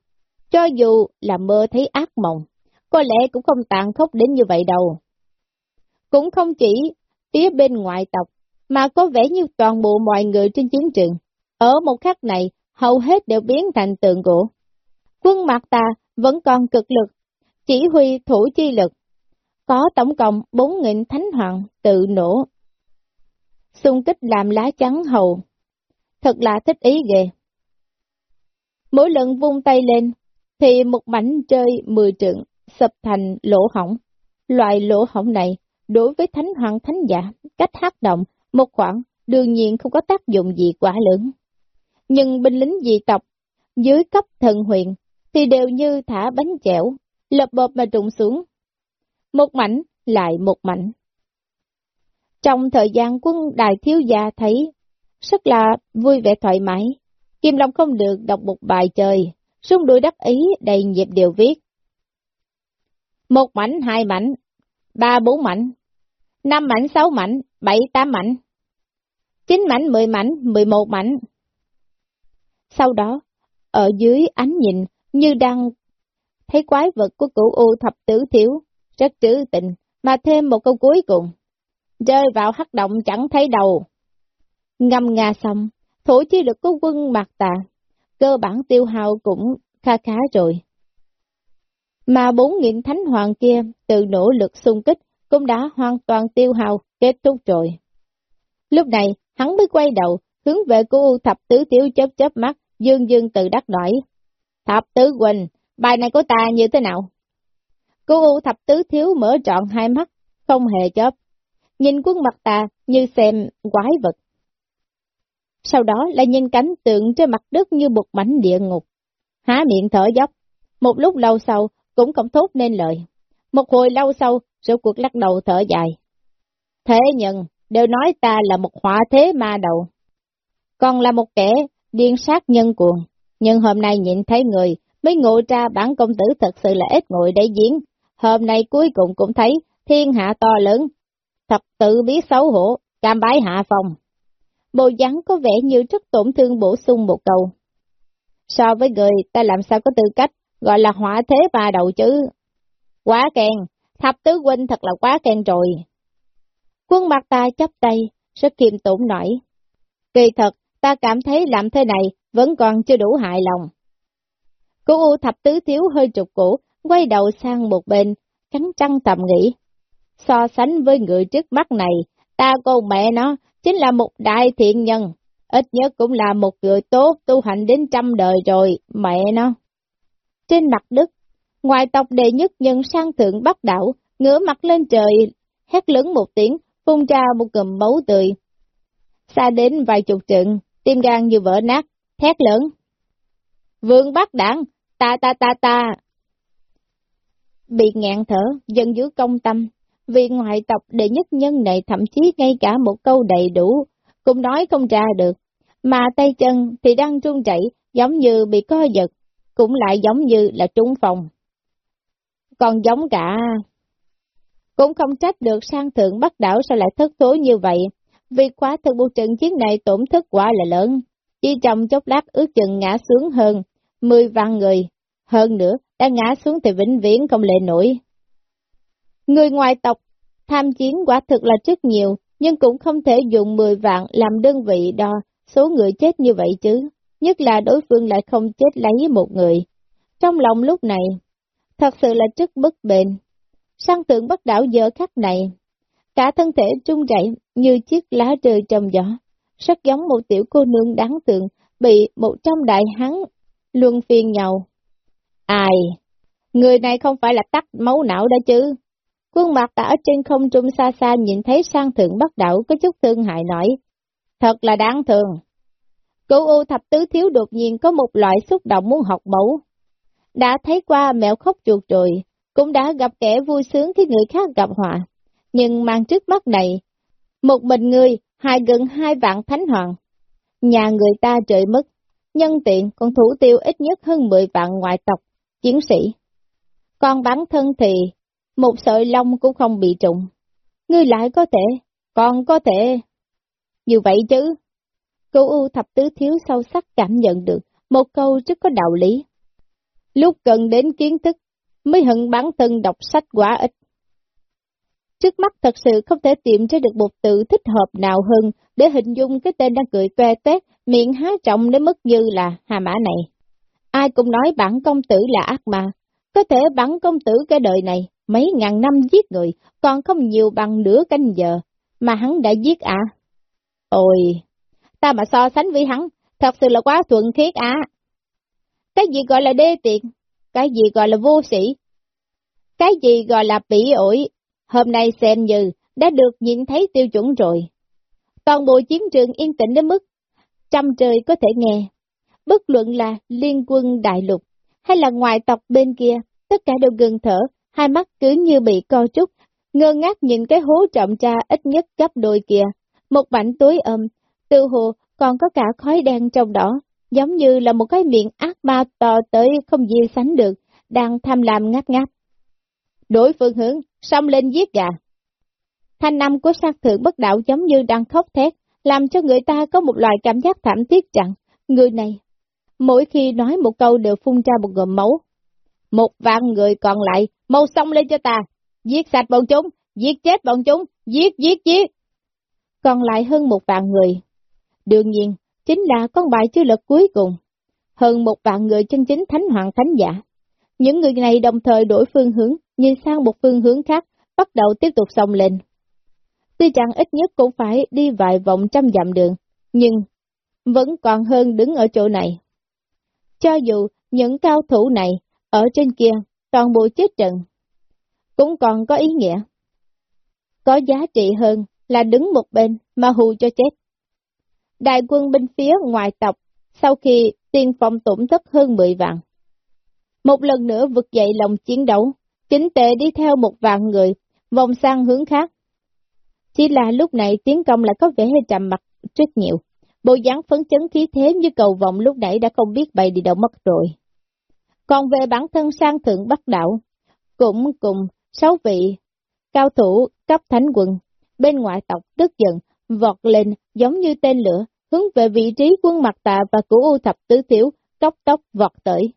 cho dù là mơ thấy ác mộng, có lẽ cũng không tàn khốc đến như vậy đâu. Cũng không chỉ phía bên ngoại tộc, mà có vẻ như toàn bộ mọi người trên chiến trường. Ở một khắc này, hầu hết đều biến thành tượng gỗ. Quân mặt ta vẫn còn cực lực, chỉ huy thủ chi lực. Có tổng cộng 4.000 thánh hoàng tự nổ. Xung kích làm lá trắng hầu. Thật là thích ý ghê. Mỗi lần vung tay lên, thì một mảnh chơi mười trượng, sập thành lỗ hỏng. Loại lỗ hỏng này, đối với thánh hoàng thánh giả, cách hát động, một khoảng, đương nhiên không có tác dụng gì quá lớn. Nhưng binh lính dị tộc, dưới cấp thần huyện thì đều như thả bánh chẻo, lập bộp mà trụng xuống. Một mảnh, lại một mảnh. Trong thời gian quân đại thiếu gia thấy, rất là vui vẻ thoải mái, Kim Long không được đọc một bài chơi, sung đuôi đắc ý đầy nhịp điều viết. Một mảnh, hai mảnh, ba bốn mảnh, năm mảnh, sáu mảnh, bảy tám mảnh, chín mảnh, mười mảnh, mười một mảnh. Sau đó, ở dưới ánh nhìn như đang thấy quái vật của cửu U thập tử thiếu, rất trữ tình, mà thêm một câu cuối cùng. Rơi vào hắc động chẳng thấy đầu. Ngâm nga xong, thủ chi lực của quân mặt tà, cơ bản tiêu hao cũng kha khá rồi. Mà bốn nghìn thánh hoàng kia từ nỗ lực xung kích cũng đã hoàn toàn tiêu hao, kết thúc rồi. Lúc này, hắn mới quay đầu, hướng về cô thập tứ thiếu chớp chớp mắt, dương dương từ đắc nổi. Thập tứ Quỳnh, bài này của ta như thế nào? Cô U thập tứ thiếu mở trọn hai mắt, không hề chớp. Nhìn quân mặt ta như xem quái vật. Sau đó lại nhìn cánh tượng trên mặt đất như một mảnh địa ngục. Há miệng thở dốc. Một lúc lâu sau, cũng không thốt nên lời. Một hồi lâu sau, rốt cuộc lắc đầu thở dài. Thế nhưng, đều nói ta là một họa thế ma đầu. Còn là một kẻ điên sát nhân cuồng. Nhưng hôm nay nhìn thấy người, mới ngộ ra bản công tử thật sự là ít ngồi để diễn. Hôm nay cuối cùng cũng thấy thiên hạ to lớn. Thật tự biết xấu hổ, cam bái hạ phòng. Bộ dáng có vẻ như rất tổn thương bổ sung một câu. So với người, ta làm sao có tư cách, gọi là họa thế ma đầu chứ. Quá kèn, thập tứ huynh thật là quá khen rồi. Quân mặt ta chấp tay, rất kiềm tổn nổi. Kỳ thật, ta cảm thấy làm thế này vẫn còn chưa đủ hại lòng. Cô U thập tứ thiếu hơi trục cũ, quay đầu sang một bên, cắn trăng tầm nghĩ. So sánh với người trước mắt này, ta cô mẹ nó, chính là một đại thiện nhân, ít nhất cũng là một người tốt tu hành đến trăm đời rồi, mẹ nó. Trên mặt đất, ngoài tộc đệ nhất nhân sang thượng bắt đảo, ngửa mặt lên trời, hét lớn một tiếng, phun ra một cùm máu tươi. Xa đến vài chục trượng, tim gan như vỡ nát, thét lớn. Vương bắt đảng, ta ta ta ta. Bị ngạn thở, dân dưới công tâm, vì ngoại tộc đệ nhất nhân này thậm chí ngay cả một câu đầy đủ, cũng nói không ra được, mà tay chân thì đang run chảy, giống như bị co giật, cũng lại giống như là trúng phòng. Còn giống cả... Cũng không trách được sang thượng bắt đảo sao lại thất thối như vậy, vì quá thực một trận chiến này tổn thất quá là lớn, chỉ trong chốc lát ước chừng ngã xuống hơn 10 vạn người, hơn nữa đã ngã xuống thì vĩnh viễn không lệ nổi. Người ngoài tộc tham chiến quả thực là rất nhiều, nhưng cũng không thể dùng 10 vạn làm đơn vị đo số người chết như vậy chứ, nhất là đối phương lại không chết lấy một người. Trong lòng lúc này, thật sự là rất bất bền. Sang tượng bất đảo giờ khắc này, cả thân thể trung chạy như chiếc lá rơi trong gió, rất giống một tiểu cô nương đáng tượng bị một trong đại hắn luân phiên nhau. Ai? Người này không phải là tắt máu não đó chứ? Quân mặt đã ở trên không trung xa xa nhìn thấy sang thượng bắt đảo có chút thương hại nổi. Thật là đáng thương. Cửu U thập tứ thiếu đột nhiên có một loại xúc động muốn học mẫu. Đã thấy qua mẹo khóc chuột rồi, cũng đã gặp kẻ vui sướng khi người khác gặp họa. Nhưng mang trước mắt này, một mình người, hai gần hai vạn thánh hoàng. Nhà người ta trời mất, nhân tiện còn thủ tiêu ít nhất hơn 10 vạn ngoại tộc, chiến sĩ. Còn bản thân thì một sợi lông cũng không bị trụng. Ngươi lại có thể, còn có thể. Như vậy chứ. Cô U thập tứ thiếu sâu sắc cảm nhận được một câu rất có đạo lý. Lúc cần đến kiến thức, mới hận bản thân đọc sách quá ít. Trước mắt thật sự không thể tìm ra được một từ thích hợp nào hơn để hình dung cái tên đang cười toe toét miệng há trọng đến mức như là hà mã này. Ai cũng nói bản công tử là ác ma, có thể bản công tử cái đời này mấy ngàn năm giết người, còn không nhiều bằng nửa canh giờ, mà hắn đã giết à. Ôi, ta mà so sánh với hắn, thật sự là quá thuận khiết à. Cái gì gọi là đê tiện, cái gì gọi là vô sĩ, cái gì gọi là bỉ ổi, hôm nay xem như đã được nhìn thấy tiêu chuẩn rồi. Toàn bộ chiến trường yên tĩnh đến mức trăm trời có thể nghe. Bất luận là liên quân đại lục hay là ngoại tộc bên kia, tất cả đều gần thở, hai mắt cứ như bị co trúc, ngơ ngác nhìn cái hố trọng tra ít nhất gấp đôi kia. Một mảnh túi âm, tự hồ còn có cả khói đen trong đó, giống như là một cái miệng ác ma to tới không gì sánh được, đang tham lam ngáp ngáp. Đổi phương hướng, xông lên giết gà. Thanh năm của sát thượng bất đạo giống như đang khóc thét, làm cho người ta có một loại cảm giác thảm thiết rằng, người này, mỗi khi nói một câu đều phun ra một ngụm máu. Một vạn người còn lại, mau xông lên cho ta, giết sạch bọn chúng, giết chết bọn chúng, giết, giết, giết. Còn lại hơn một vạn người. Đương nhiên, chính là con bài chưa lực cuối cùng. Hơn một vạn người chân chính thánh hoàng thánh giả. Những người này đồng thời đổi phương hướng, nhìn sang một phương hướng khác, bắt đầu tiếp tục xông lên. Tuy rằng ít nhất cũng phải đi vài vòng trăm dặm đường, nhưng vẫn còn hơn đứng ở chỗ này. Cho dù những cao thủ này ở trên kia toàn bộ chết trận, cũng còn có ý nghĩa. Có giá trị hơn là đứng một bên mà hù cho chết. Đại quân bên phía ngoài tộc, sau khi tiên phong tổn thất hơn 10 vạn. Một lần nữa vực dậy lòng chiến đấu, chính tệ đi theo một vạn người, vòng sang hướng khác. Chỉ là lúc này tiến công lại có vẻ hơi trầm mặt rất nhiều. Bộ dáng phấn chấn khí thế như cầu vọng lúc nãy đã không biết bay đi đâu mất rồi. Còn về bản thân sang thượng bắc đảo, cũng cùng sáu vị cao thủ cấp thánh quân, bên ngoại tộc tức giận, vọt lên giống như tên lửa, hướng về vị trí quân mặt tạ và cửu u thập tứ tiểu tóc tóc vọt tới.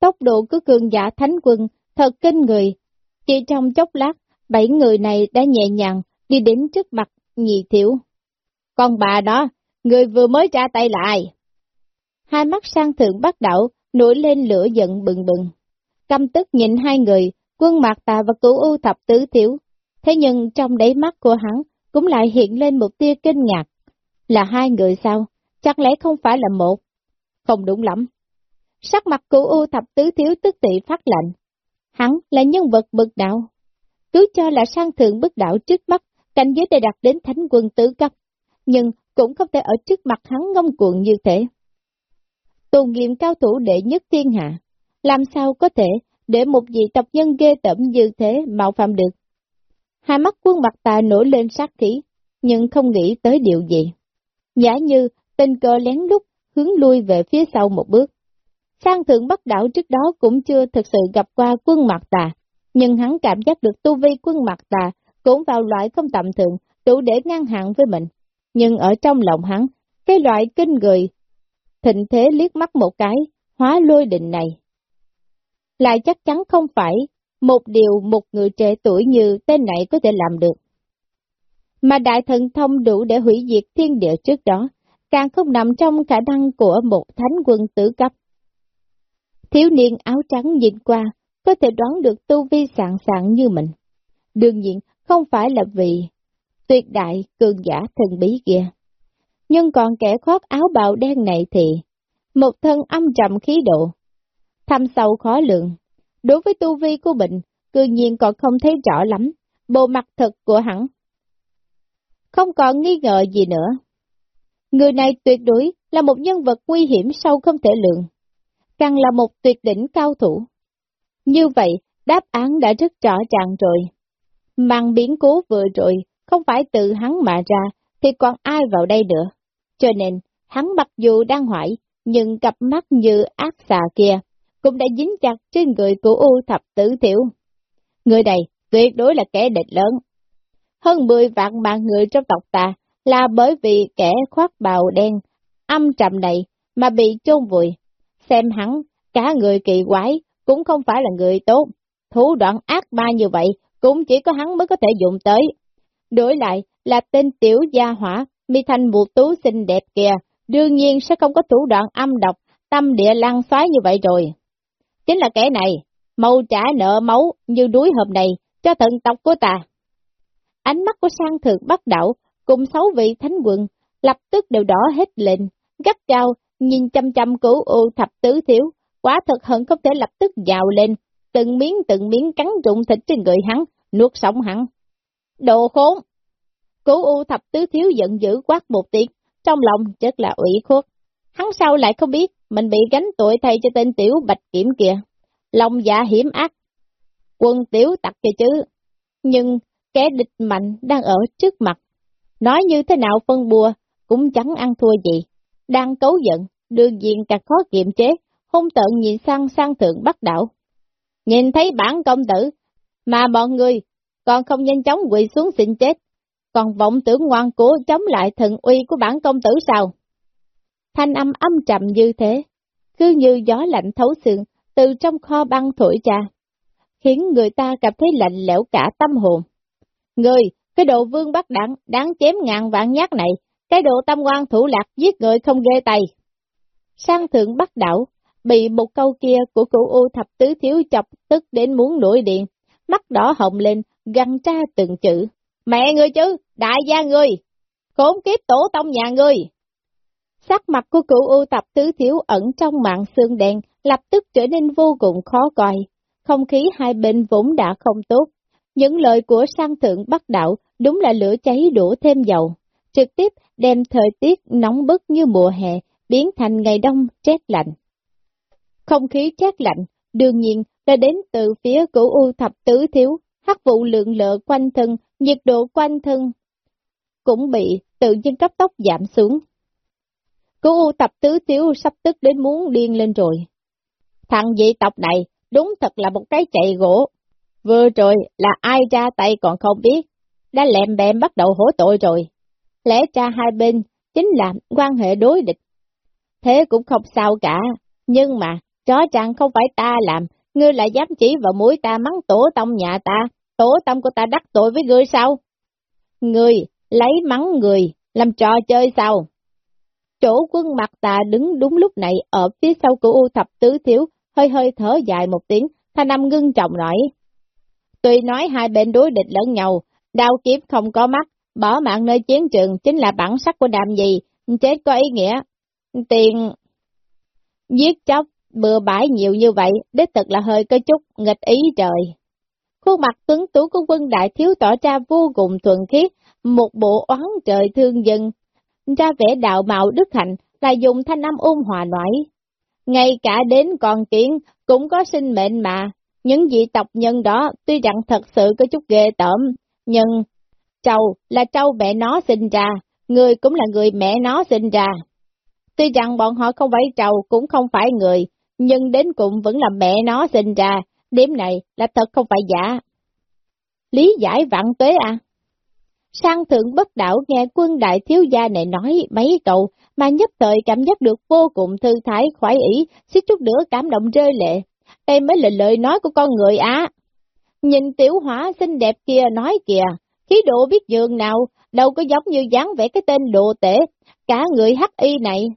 Tốc độ của cường giả thánh quân thật kinh người, chỉ trong chốc lát bảy người này đã nhẹ nhàng đi đến trước mặt nhị tiểu Con bà đó, người vừa mới ra tay lại? Hai mắt sang thượng bắt đảo, nổi lên lửa giận bừng bừng. Căm tức nhìn hai người, quân mạc tà và cửu u thập tứ thiếu. Thế nhưng trong đáy mắt của hắn cũng lại hiện lên một tia kinh ngạc. Là hai người sao? Chắc lẽ không phải là một? Không đúng lắm. Sắc mặt cứu U thập tứ thiếu tức tị phát lạnh. Hắn là nhân vật bực đạo, cứ cho là sang thượng bức đạo trước mắt, cảnh giới đã đạt đến thánh quân tứ cấp, nhưng cũng không thể ở trước mặt hắn ngông cuồng như thế. Tôn nghiêm cao thủ đệ nhất thiên hạ, làm sao có thể để một vị tộc nhân ghê tẩm như thế mạo phạm được. Hai mắt quân mặt tà nổi lên sát khí, nhưng không nghĩ tới điều gì. Giả như tình cờ lén lút hướng lui về phía sau một bước. Sang thượng bắc đảo trước đó cũng chưa thực sự gặp qua quân mặt tà, nhưng hắn cảm giác được tu vi quân mặt tà cũng vào loại không tầm thường, đủ để ngăn hạng với mình. Nhưng ở trong lòng hắn, cái loại kinh người, thịnh thế liếc mắt một cái, hóa lôi định này. Lại chắc chắn không phải một điều một người trẻ tuổi như tên này có thể làm được. Mà đại thần thông đủ để hủy diệt thiên địa trước đó, càng không nằm trong khả năng của một thánh quân tử cấp. Thiếu niên áo trắng nhìn qua, có thể đoán được tu vi sạng sạng như mình. Đương nhiên, không phải là vì tuyệt đại cường giả thần bí kia. Nhưng còn kẻ khoác áo bào đen này thì, một thân âm trầm khí độ, thâm sâu khó lượng. Đối với tu vi của bệnh, cư nhiên còn không thấy rõ lắm, bộ mặt thật của hắn. Không còn nghi ngờ gì nữa. Người này tuyệt đối là một nhân vật nguy hiểm sâu không thể lượng, càng là một tuyệt đỉnh cao thủ. Như vậy, đáp án đã rất rõ ràng rồi. Màn biến cố vừa rồi, không phải từ hắn mà ra, thì còn ai vào đây nữa. Cho nên, hắn mặc dù đang hoại, nhưng cặp mắt như ác xà kia, cũng đã dính chặt trên người của U thập tử thiểu. Người này tuyệt đối là kẻ địch lớn. Hơn 10 vạn mạng người trong tộc ta là bởi vì kẻ khoác bào đen, âm trầm này mà bị chôn vùi. Xem hắn, cả người kỳ quái, cũng không phải là người tốt. Thủ đoạn ác ba như vậy, cũng chỉ có hắn mới có thể dùng tới. Đổi lại là tên tiểu gia hỏa, mi thanh một tú xinh đẹp kìa, đương nhiên sẽ không có thủ đoạn âm độc, tâm địa lan xoáy như vậy rồi. Chính là kẻ này, mau trả nợ máu như đuối hôm này, cho thần tộc của ta. Ánh mắt của sang thượng bắt đảo, cùng sáu vị thánh quận, lập tức đều đỏ hết lên, gắt cao, nhìn chăm chăm cứu u thập tứ thiếu, quá thật hận không thể lập tức gào lên, từng miếng từng miếng cắn rụng thịt trên người hắn, nuốt sống hắn. Đồ khốn! Cửu u thập tứ thiếu giận dữ quát một tiếng, trong lòng chất là ủy khuất. Hắn sao lại không biết, mình bị gánh tội thay cho tên tiểu bạch kiểm kìa. Lòng dạ hiểm ác. Quân tiểu tặc kìa chứ. Nhưng, kẻ địch mạnh đang ở trước mặt. Nói như thế nào phân bùa, cũng chẳng ăn thua gì. Đang cấu giận, đương nhiên càng khó kiềm chế, hung tợn nhìn sang sang thượng bắt đảo. Nhìn thấy bản công tử, mà bọn người còn không nhanh chóng quỳ xuống xin chết, còn vọng tưởng ngoan cố chống lại thần uy của bản công tử sao? Thanh âm âm trầm như thế, cứ như gió lạnh thấu xương, từ trong kho băng thổi ra, khiến người ta cảm thấy lạnh lẽo cả tâm hồn. Người, cái độ vương bắt đẳng, đáng chém ngàn vạn nhát này, cái độ tâm quan thủ lạc giết người không ghê tay. Sang thượng bắt đảo, bị một câu kia của cụ U thập tứ thiếu chọc tức đến muốn nổi điện, mắt đỏ hồng lên, găng ra từng chữ. Mẹ ngươi chứ, đại gia ngươi, khốn kiếp tổ tông nhà ngươi. Sắc mặt của cửu U tập tứ thiếu ẩn trong mạng xương đen, lập tức trở nên vô cùng khó coi. Không khí hai bên vốn đã không tốt. Những lời của sang thượng bắc đạo đúng là lửa cháy đổ thêm dầu. Trực tiếp đem thời tiết nóng bức như mùa hè, biến thành ngày đông rét lạnh. Không khí rét lạnh, đương nhiên là đến từ phía cửu U thập tứ thiếu, hắc vụ lượng lợ quanh thân, nhiệt độ quanh thân cũng bị tự nhiên cấp tốc giảm xuống. Cô U tập tứ thiếu sắp tức đến muốn điên lên rồi. Thằng dị tộc này đúng thật là một cái chạy gỗ. Vừa rồi là ai ra tay còn không biết, đã lẹm bẹm bắt đầu hổ tội rồi. Lẽ ra hai bên chính là quan hệ đối địch. Thế cũng không sao cả, nhưng mà, chó chàng không phải ta làm, ngươi lại dám chỉ vào mũi ta mắng tổ tông nhà ta, tổ tông của ta đắc tội với ngươi sao? Ngươi, lấy mắng người, làm trò chơi sao? Chỗ quân mặt tà đứng đúng lúc này ở phía sau của U thập tứ thiếu, hơi hơi thở dài một tiếng, thanh âm ngưng trọng nói. Tuy nói hai bên đối địch lẫn nhau, đao kiếp không có mắt, bỏ mạng nơi chiến trường chính là bản sắc của đàm gì, chết có ý nghĩa. Tiền giết chóc, bừa bãi nhiều như vậy, đích thực là hơi có chút nghịch ý trời. Khuôn mặt tuấn tú của quân đại thiếu tỏ ra vô cùng thuần khiết, một bộ oán trời thương dân, ra vẻ đạo mạo đức hạnh là dùng thanh âm ôn hòa nói. Ngay cả đến con kiến cũng có sinh mệnh mà, những vị tộc nhân đó tuy rằng thật sự có chút ghê tởm, nhưng trâu là trâu mẹ nó sinh ra, người cũng là người mẹ nó sinh ra. Tuy rằng bọn họ không phải trâu cũng không phải người, nhưng đến cùng vẫn là mẹ nó sinh ra, điểm này là thật không phải giả. Lý giải vạn tuế à? Sang thượng bất đảo nghe quân đại thiếu gia này nói mấy câu, mà nhất thời cảm giác được vô cùng thư thái, khoái ý, xích chút nữa cảm động rơi lệ. Đây mới là lời nói của con người á. Nhìn tiểu hỏa xinh đẹp kia nói kìa, khí độ biết dường nào, đâu có giống như dáng vẻ cái tên đồ tể, cả người hắc y này.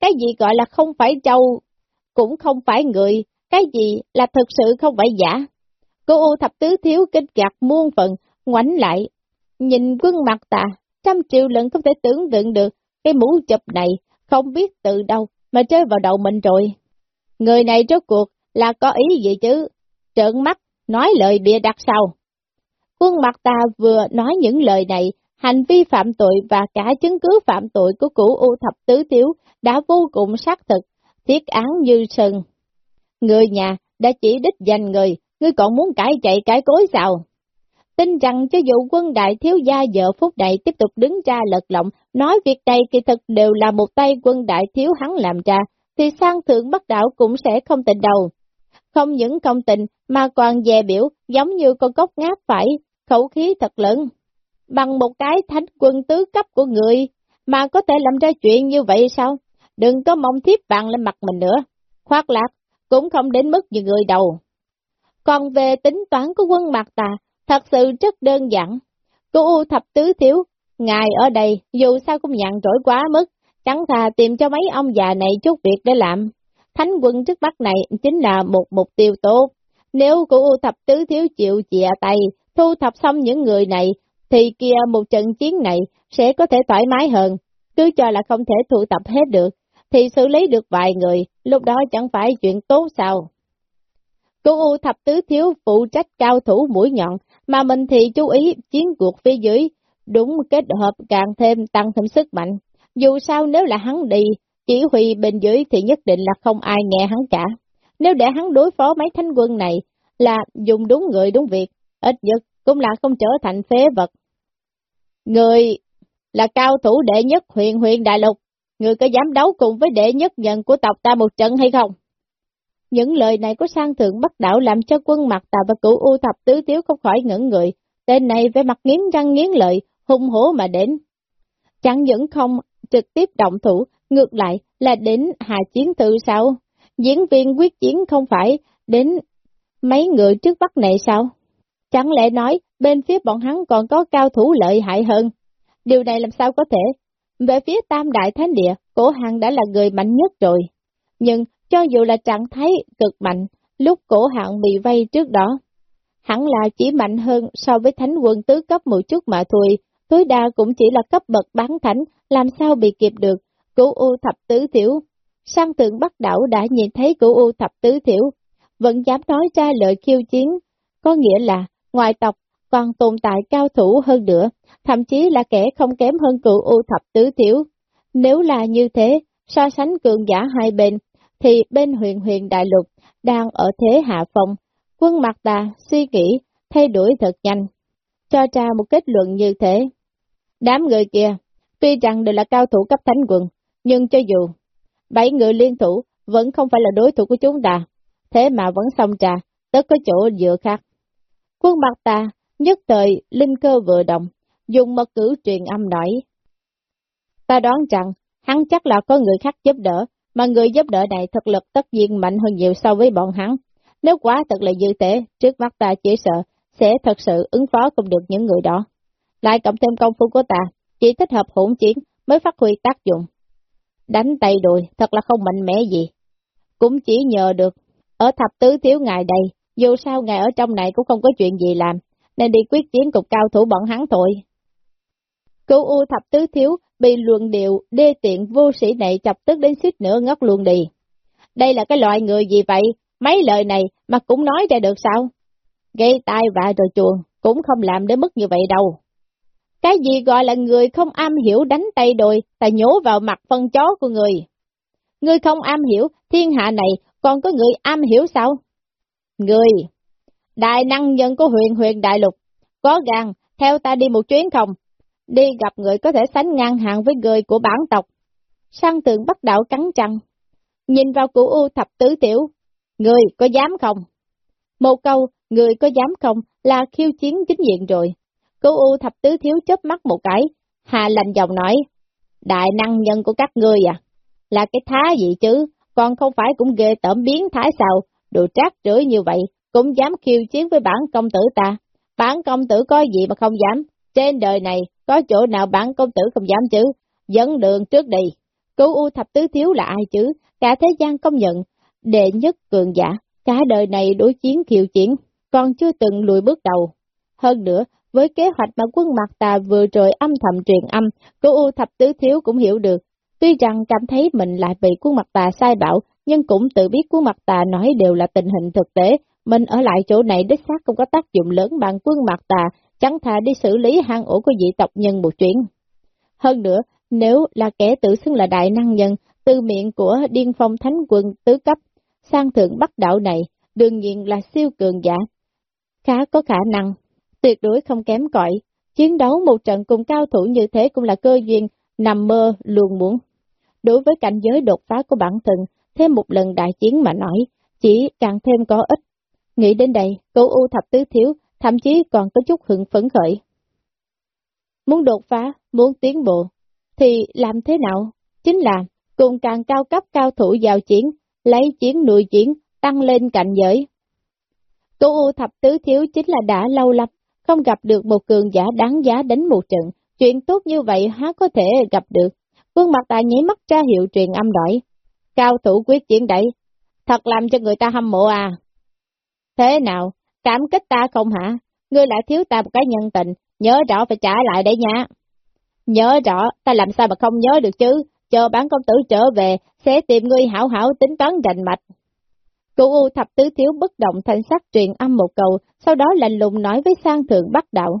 Cái gì gọi là không phải trâu, cũng không phải người, cái gì là thực sự không phải giả. Cô U thập tứ thiếu kinh gạt muôn phần, ngoảnh lại, nhìn quân mặt ta, trăm triệu lần không thể tưởng tượng được, cái mũ chụp này không biết từ đâu mà chơi vào đầu mình rồi. Người này rốt cuộc là có ý gì chứ? Trợn mắt, nói lời bịa đặt sau. Quân mặt ta vừa nói những lời này, hành vi phạm tội và cả chứng cứ phạm tội của cửu U thập tứ thiếu đã vô cùng xác thực, thiết án như sừng. Người nhà đã chỉ đích danh người, ngươi còn muốn cãi chạy cãi cối sao? Tin rằng cho dù quân đại thiếu gia vợ phút này tiếp tục đứng ra lật lọng, nói việc này kỳ thực đều là một tay quân đại thiếu hắn làm ra, thì sang thượng bắc đảo cũng sẽ không tình đầu. Không những không tình, mà còn dè biểu, giống như con cốc ngáp phải, khẩu khí thật lớn. Bằng một cái thánh quân tứ cấp của người, mà có thể làm ra chuyện như vậy sao? Đừng có mong thiếp vàng lên mặt mình nữa. Khoác lạc, cũng không đến mức như người đầu. Còn về tính toán của quân mặt tà, thật sự rất đơn giản. Cô U thập tứ thiếu, ngài ở đây dù sao cũng nhàn rỗi quá mức, chẳng thà tìm cho mấy ông già này chút việc để làm. Thánh quân trước mắt này chính là một mục tiêu tốt. Nếu cụ U thập tứ thiếu chịu chìa tay, thu thập xong những người này, thì kia một trận chiến này sẽ có thể thoải mái hơn. Cứ cho là không thể thu tập hết được, thì xử lý được vài người, lúc đó chẳng phải chuyện tốt sao. Cô U thập tứ thiếu phụ trách cao thủ mũi nhọn, mà mình thì chú ý chiến cuộc phía dưới, đúng kết hợp càng thêm tăng thêm sức mạnh. Dù sao nếu là hắn đi, chỉ huy bên dưới thì nhất định là không ai nghe hắn cả. Nếu để hắn đối phó mấy thanh quân này là dùng đúng người đúng việc, ít nhất cũng là không trở thành phế vật. Người là cao thủ đệ nhất huyện huyện Đại Lục, người có dám đấu cùng với đệ nhất nhân của tộc ta một trận hay không? Những lời này của sang thượng bắt đảo làm cho quân mặt tà và cửu u thập tứ tiếu không khỏi ngẩn người. Tên này về mặt nghiến răng nghiến lợi, hung hổ mà đến. Chẳng những không trực tiếp động thủ, ngược lại là đến hà chiến tự sao? Diễn viên quyết chiến không phải đến mấy người trước bắt này sao? Chẳng lẽ nói bên phía bọn hắn còn có cao thủ lợi hại hơn? Điều này làm sao có thể? Về phía tam đại thánh địa, cổ hàng đã là người mạnh nhất rồi. Nhưng cho dù là trạng thái cực mạnh, lúc cổ hạng bị vây trước đó, hẳn là chỉ mạnh hơn so với thánh quân tứ cấp một chút mà thôi, tối đa cũng chỉ là cấp bậc bán thánh, làm sao bị kịp được, cửu u thập tứ thiểu. Sang tượng bắt đảo đã nhìn thấy cửu u thập tứ thiểu, vẫn dám nói ra lời khiêu chiến, có nghĩa là ngoài tộc còn tồn tại cao thủ hơn nữa, thậm chí là kẻ không kém hơn cửu u thập tứ thiểu. Nếu là như thế, so sánh cường giả hai bên, thì bên huyện huyện đại lục đang ở thế hạ phong. Quân mặt ta suy nghĩ, thay đổi thật nhanh, cho ra một kết luận như thế. Đám người kia, tuy rằng đều là cao thủ cấp thánh quần, nhưng cho dù bảy người liên thủ vẫn không phải là đối thủ của chúng ta, thế mà vẫn xong trà, tất có chỗ dựa khác. Quân mặt ta nhất thời linh cơ vừa động, dùng mật cử truyền âm nói. Ta đoán rằng, hắn chắc là có người khác giúp đỡ, mà người giúp đỡ này thực lực tất nhiên mạnh hơn nhiều so với bọn hắn. Nếu quá thật là dư tế, trước mắt ta chỉ sợ, sẽ thật sự ứng phó không được những người đó. Lại cộng thêm công phu của ta, chỉ thích hợp hỗn chiến mới phát huy tác dụng. Đánh tay đùi thật là không mạnh mẽ gì. Cũng chỉ nhờ được, ở thập tứ thiếu ngài đây, dù sao ngài ở trong này cũng không có chuyện gì làm, nên đi quyết chiến cục cao thủ bọn hắn thôi. Cứu U thập tứ thiếu bị luận điệu đê tiện vô sĩ này chọc tức đến suýt nữa ngất luôn đi. Đây là cái loại người gì vậy? Mấy lời này mà cũng nói ra được sao? Gây tai vạ rồi chuồng, cũng không làm đến mức như vậy đâu. Cái gì gọi là người không am hiểu đánh tay đồi, ta nhổ vào mặt phân chó của người. Người không am hiểu, thiên hạ này còn có người am hiểu sao? Người, đại năng nhân của huyền huyền đại lục, có gan, theo ta đi một chuyến không? Đi gặp người có thể sánh ngang hàng với người của bản tộc. Sang tượng bắt đạo cắn trăng, nhìn vào cụ U thập tứ tiểu, người có dám không? Một câu, người có dám không là khiêu chiến chính diện rồi. Cụ U thập tứ thiếu chớp mắt một cái, hà lành giọng nói, đại năng nhân của các ngươi à, là cái thá gì chứ, còn không phải cũng ghê tởm biến thái sao, đồ trác rưởi như vậy, cũng dám khiêu chiến với bản công tử ta. Bản công tử có gì mà không dám, trên đời này có chỗ nào bản công tử không dám chứ, dẫn đường trước đi. Cứu U thập tứ thiếu là ai chứ, cả thế gian công nhận, đệ nhất cường giả, cả đời này đối chiến kiều chiến, còn chưa từng lùi bước đầu. Hơn nữa, với kế hoạch mà quân mặt tà vừa rồi âm thầm truyền âm, cứu U thập tứ thiếu cũng hiểu được. Tuy rằng cảm thấy mình lại bị quân mặt tà sai bảo, nhưng cũng tự biết quân mặt tà nói đều là tình hình thực tế, mình ở lại chỗ này đích xác không có tác dụng lớn bằng quân mặt tà, chẳng thà đi xử lý hang ổ của dị tộc nhân một chuyện. Hơn nữa, nếu là kẻ tự xưng là đại năng nhân, từ miệng của điên phong thánh quân tứ cấp, sang thượng bắc đạo này, đương nhiên là siêu cường giả. Khá có khả năng, tuyệt đối không kém cỏi, chiến đấu một trận cùng cao thủ như thế cũng là cơ duyên, nằm mơ luôn muốn. Đối với cảnh giới đột phá của bản thân, thêm một lần đại chiến mà nói, chỉ càng thêm có ích. Nghĩ đến đây, cậu U thập tứ thiếu thậm chí còn có chút hứng phấn khởi. Muốn đột phá, muốn tiến bộ, thì làm thế nào? Chính là cùng càng cao cấp cao thủ giao chiến, lấy chiến nuôi chiến, tăng lên cạnh giới. Cô U thập tứ thiếu chính là đã lâu lắm, không gặp được một cường giả đáng giá đánh một trận, chuyện tốt như vậy há có thể gặp được. Quân mặt ta nháy mắt tra hiệu truyền âm đổi. Cao thủ quyết chiến đấy, thật làm cho người ta hâm mộ à. Thế nào, cảm kích ta không hả? Ngươi lại thiếu ta một cái nhân tình, nhớ rõ phải trả lại đấy nha. Nhớ rõ, ta làm sao mà không nhớ được chứ, chờ bán công tử trở về, sẽ tìm ngươi hảo hảo tính toán rành mạch. Cụ U thập tứ thiếu bất động thanh sắc truyền âm một cầu, sau đó lạnh lùng nói với sang thượng bắt đạo.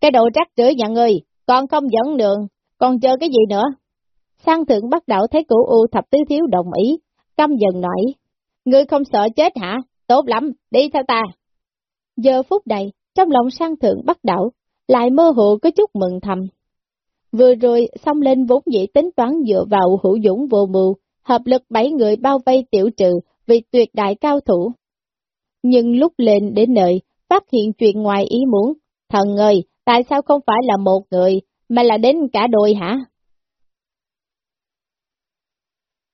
Cái đồ rắc rưởi nhà ngươi, còn không dẫn đường, còn chờ cái gì nữa? Sang thượng bắt đạo thấy cụ U thập tứ thiếu đồng ý, căm dần nói. Ngươi không sợ chết hả? Tốt lắm, đi theo ta. Giờ phút này, trong lòng sang thượng bắt đảo, lại mơ hồ có chút mừng thầm. Vừa rồi, xong lên vốn dĩ tính toán dựa vào hữu dũng vô mưu, hợp lực bảy người bao vây tiểu trừ vì tuyệt đại cao thủ. Nhưng lúc lên đến nơi, phát hiện chuyện ngoài ý muốn. Thần ơi, tại sao không phải là một người, mà là đến cả đôi hả?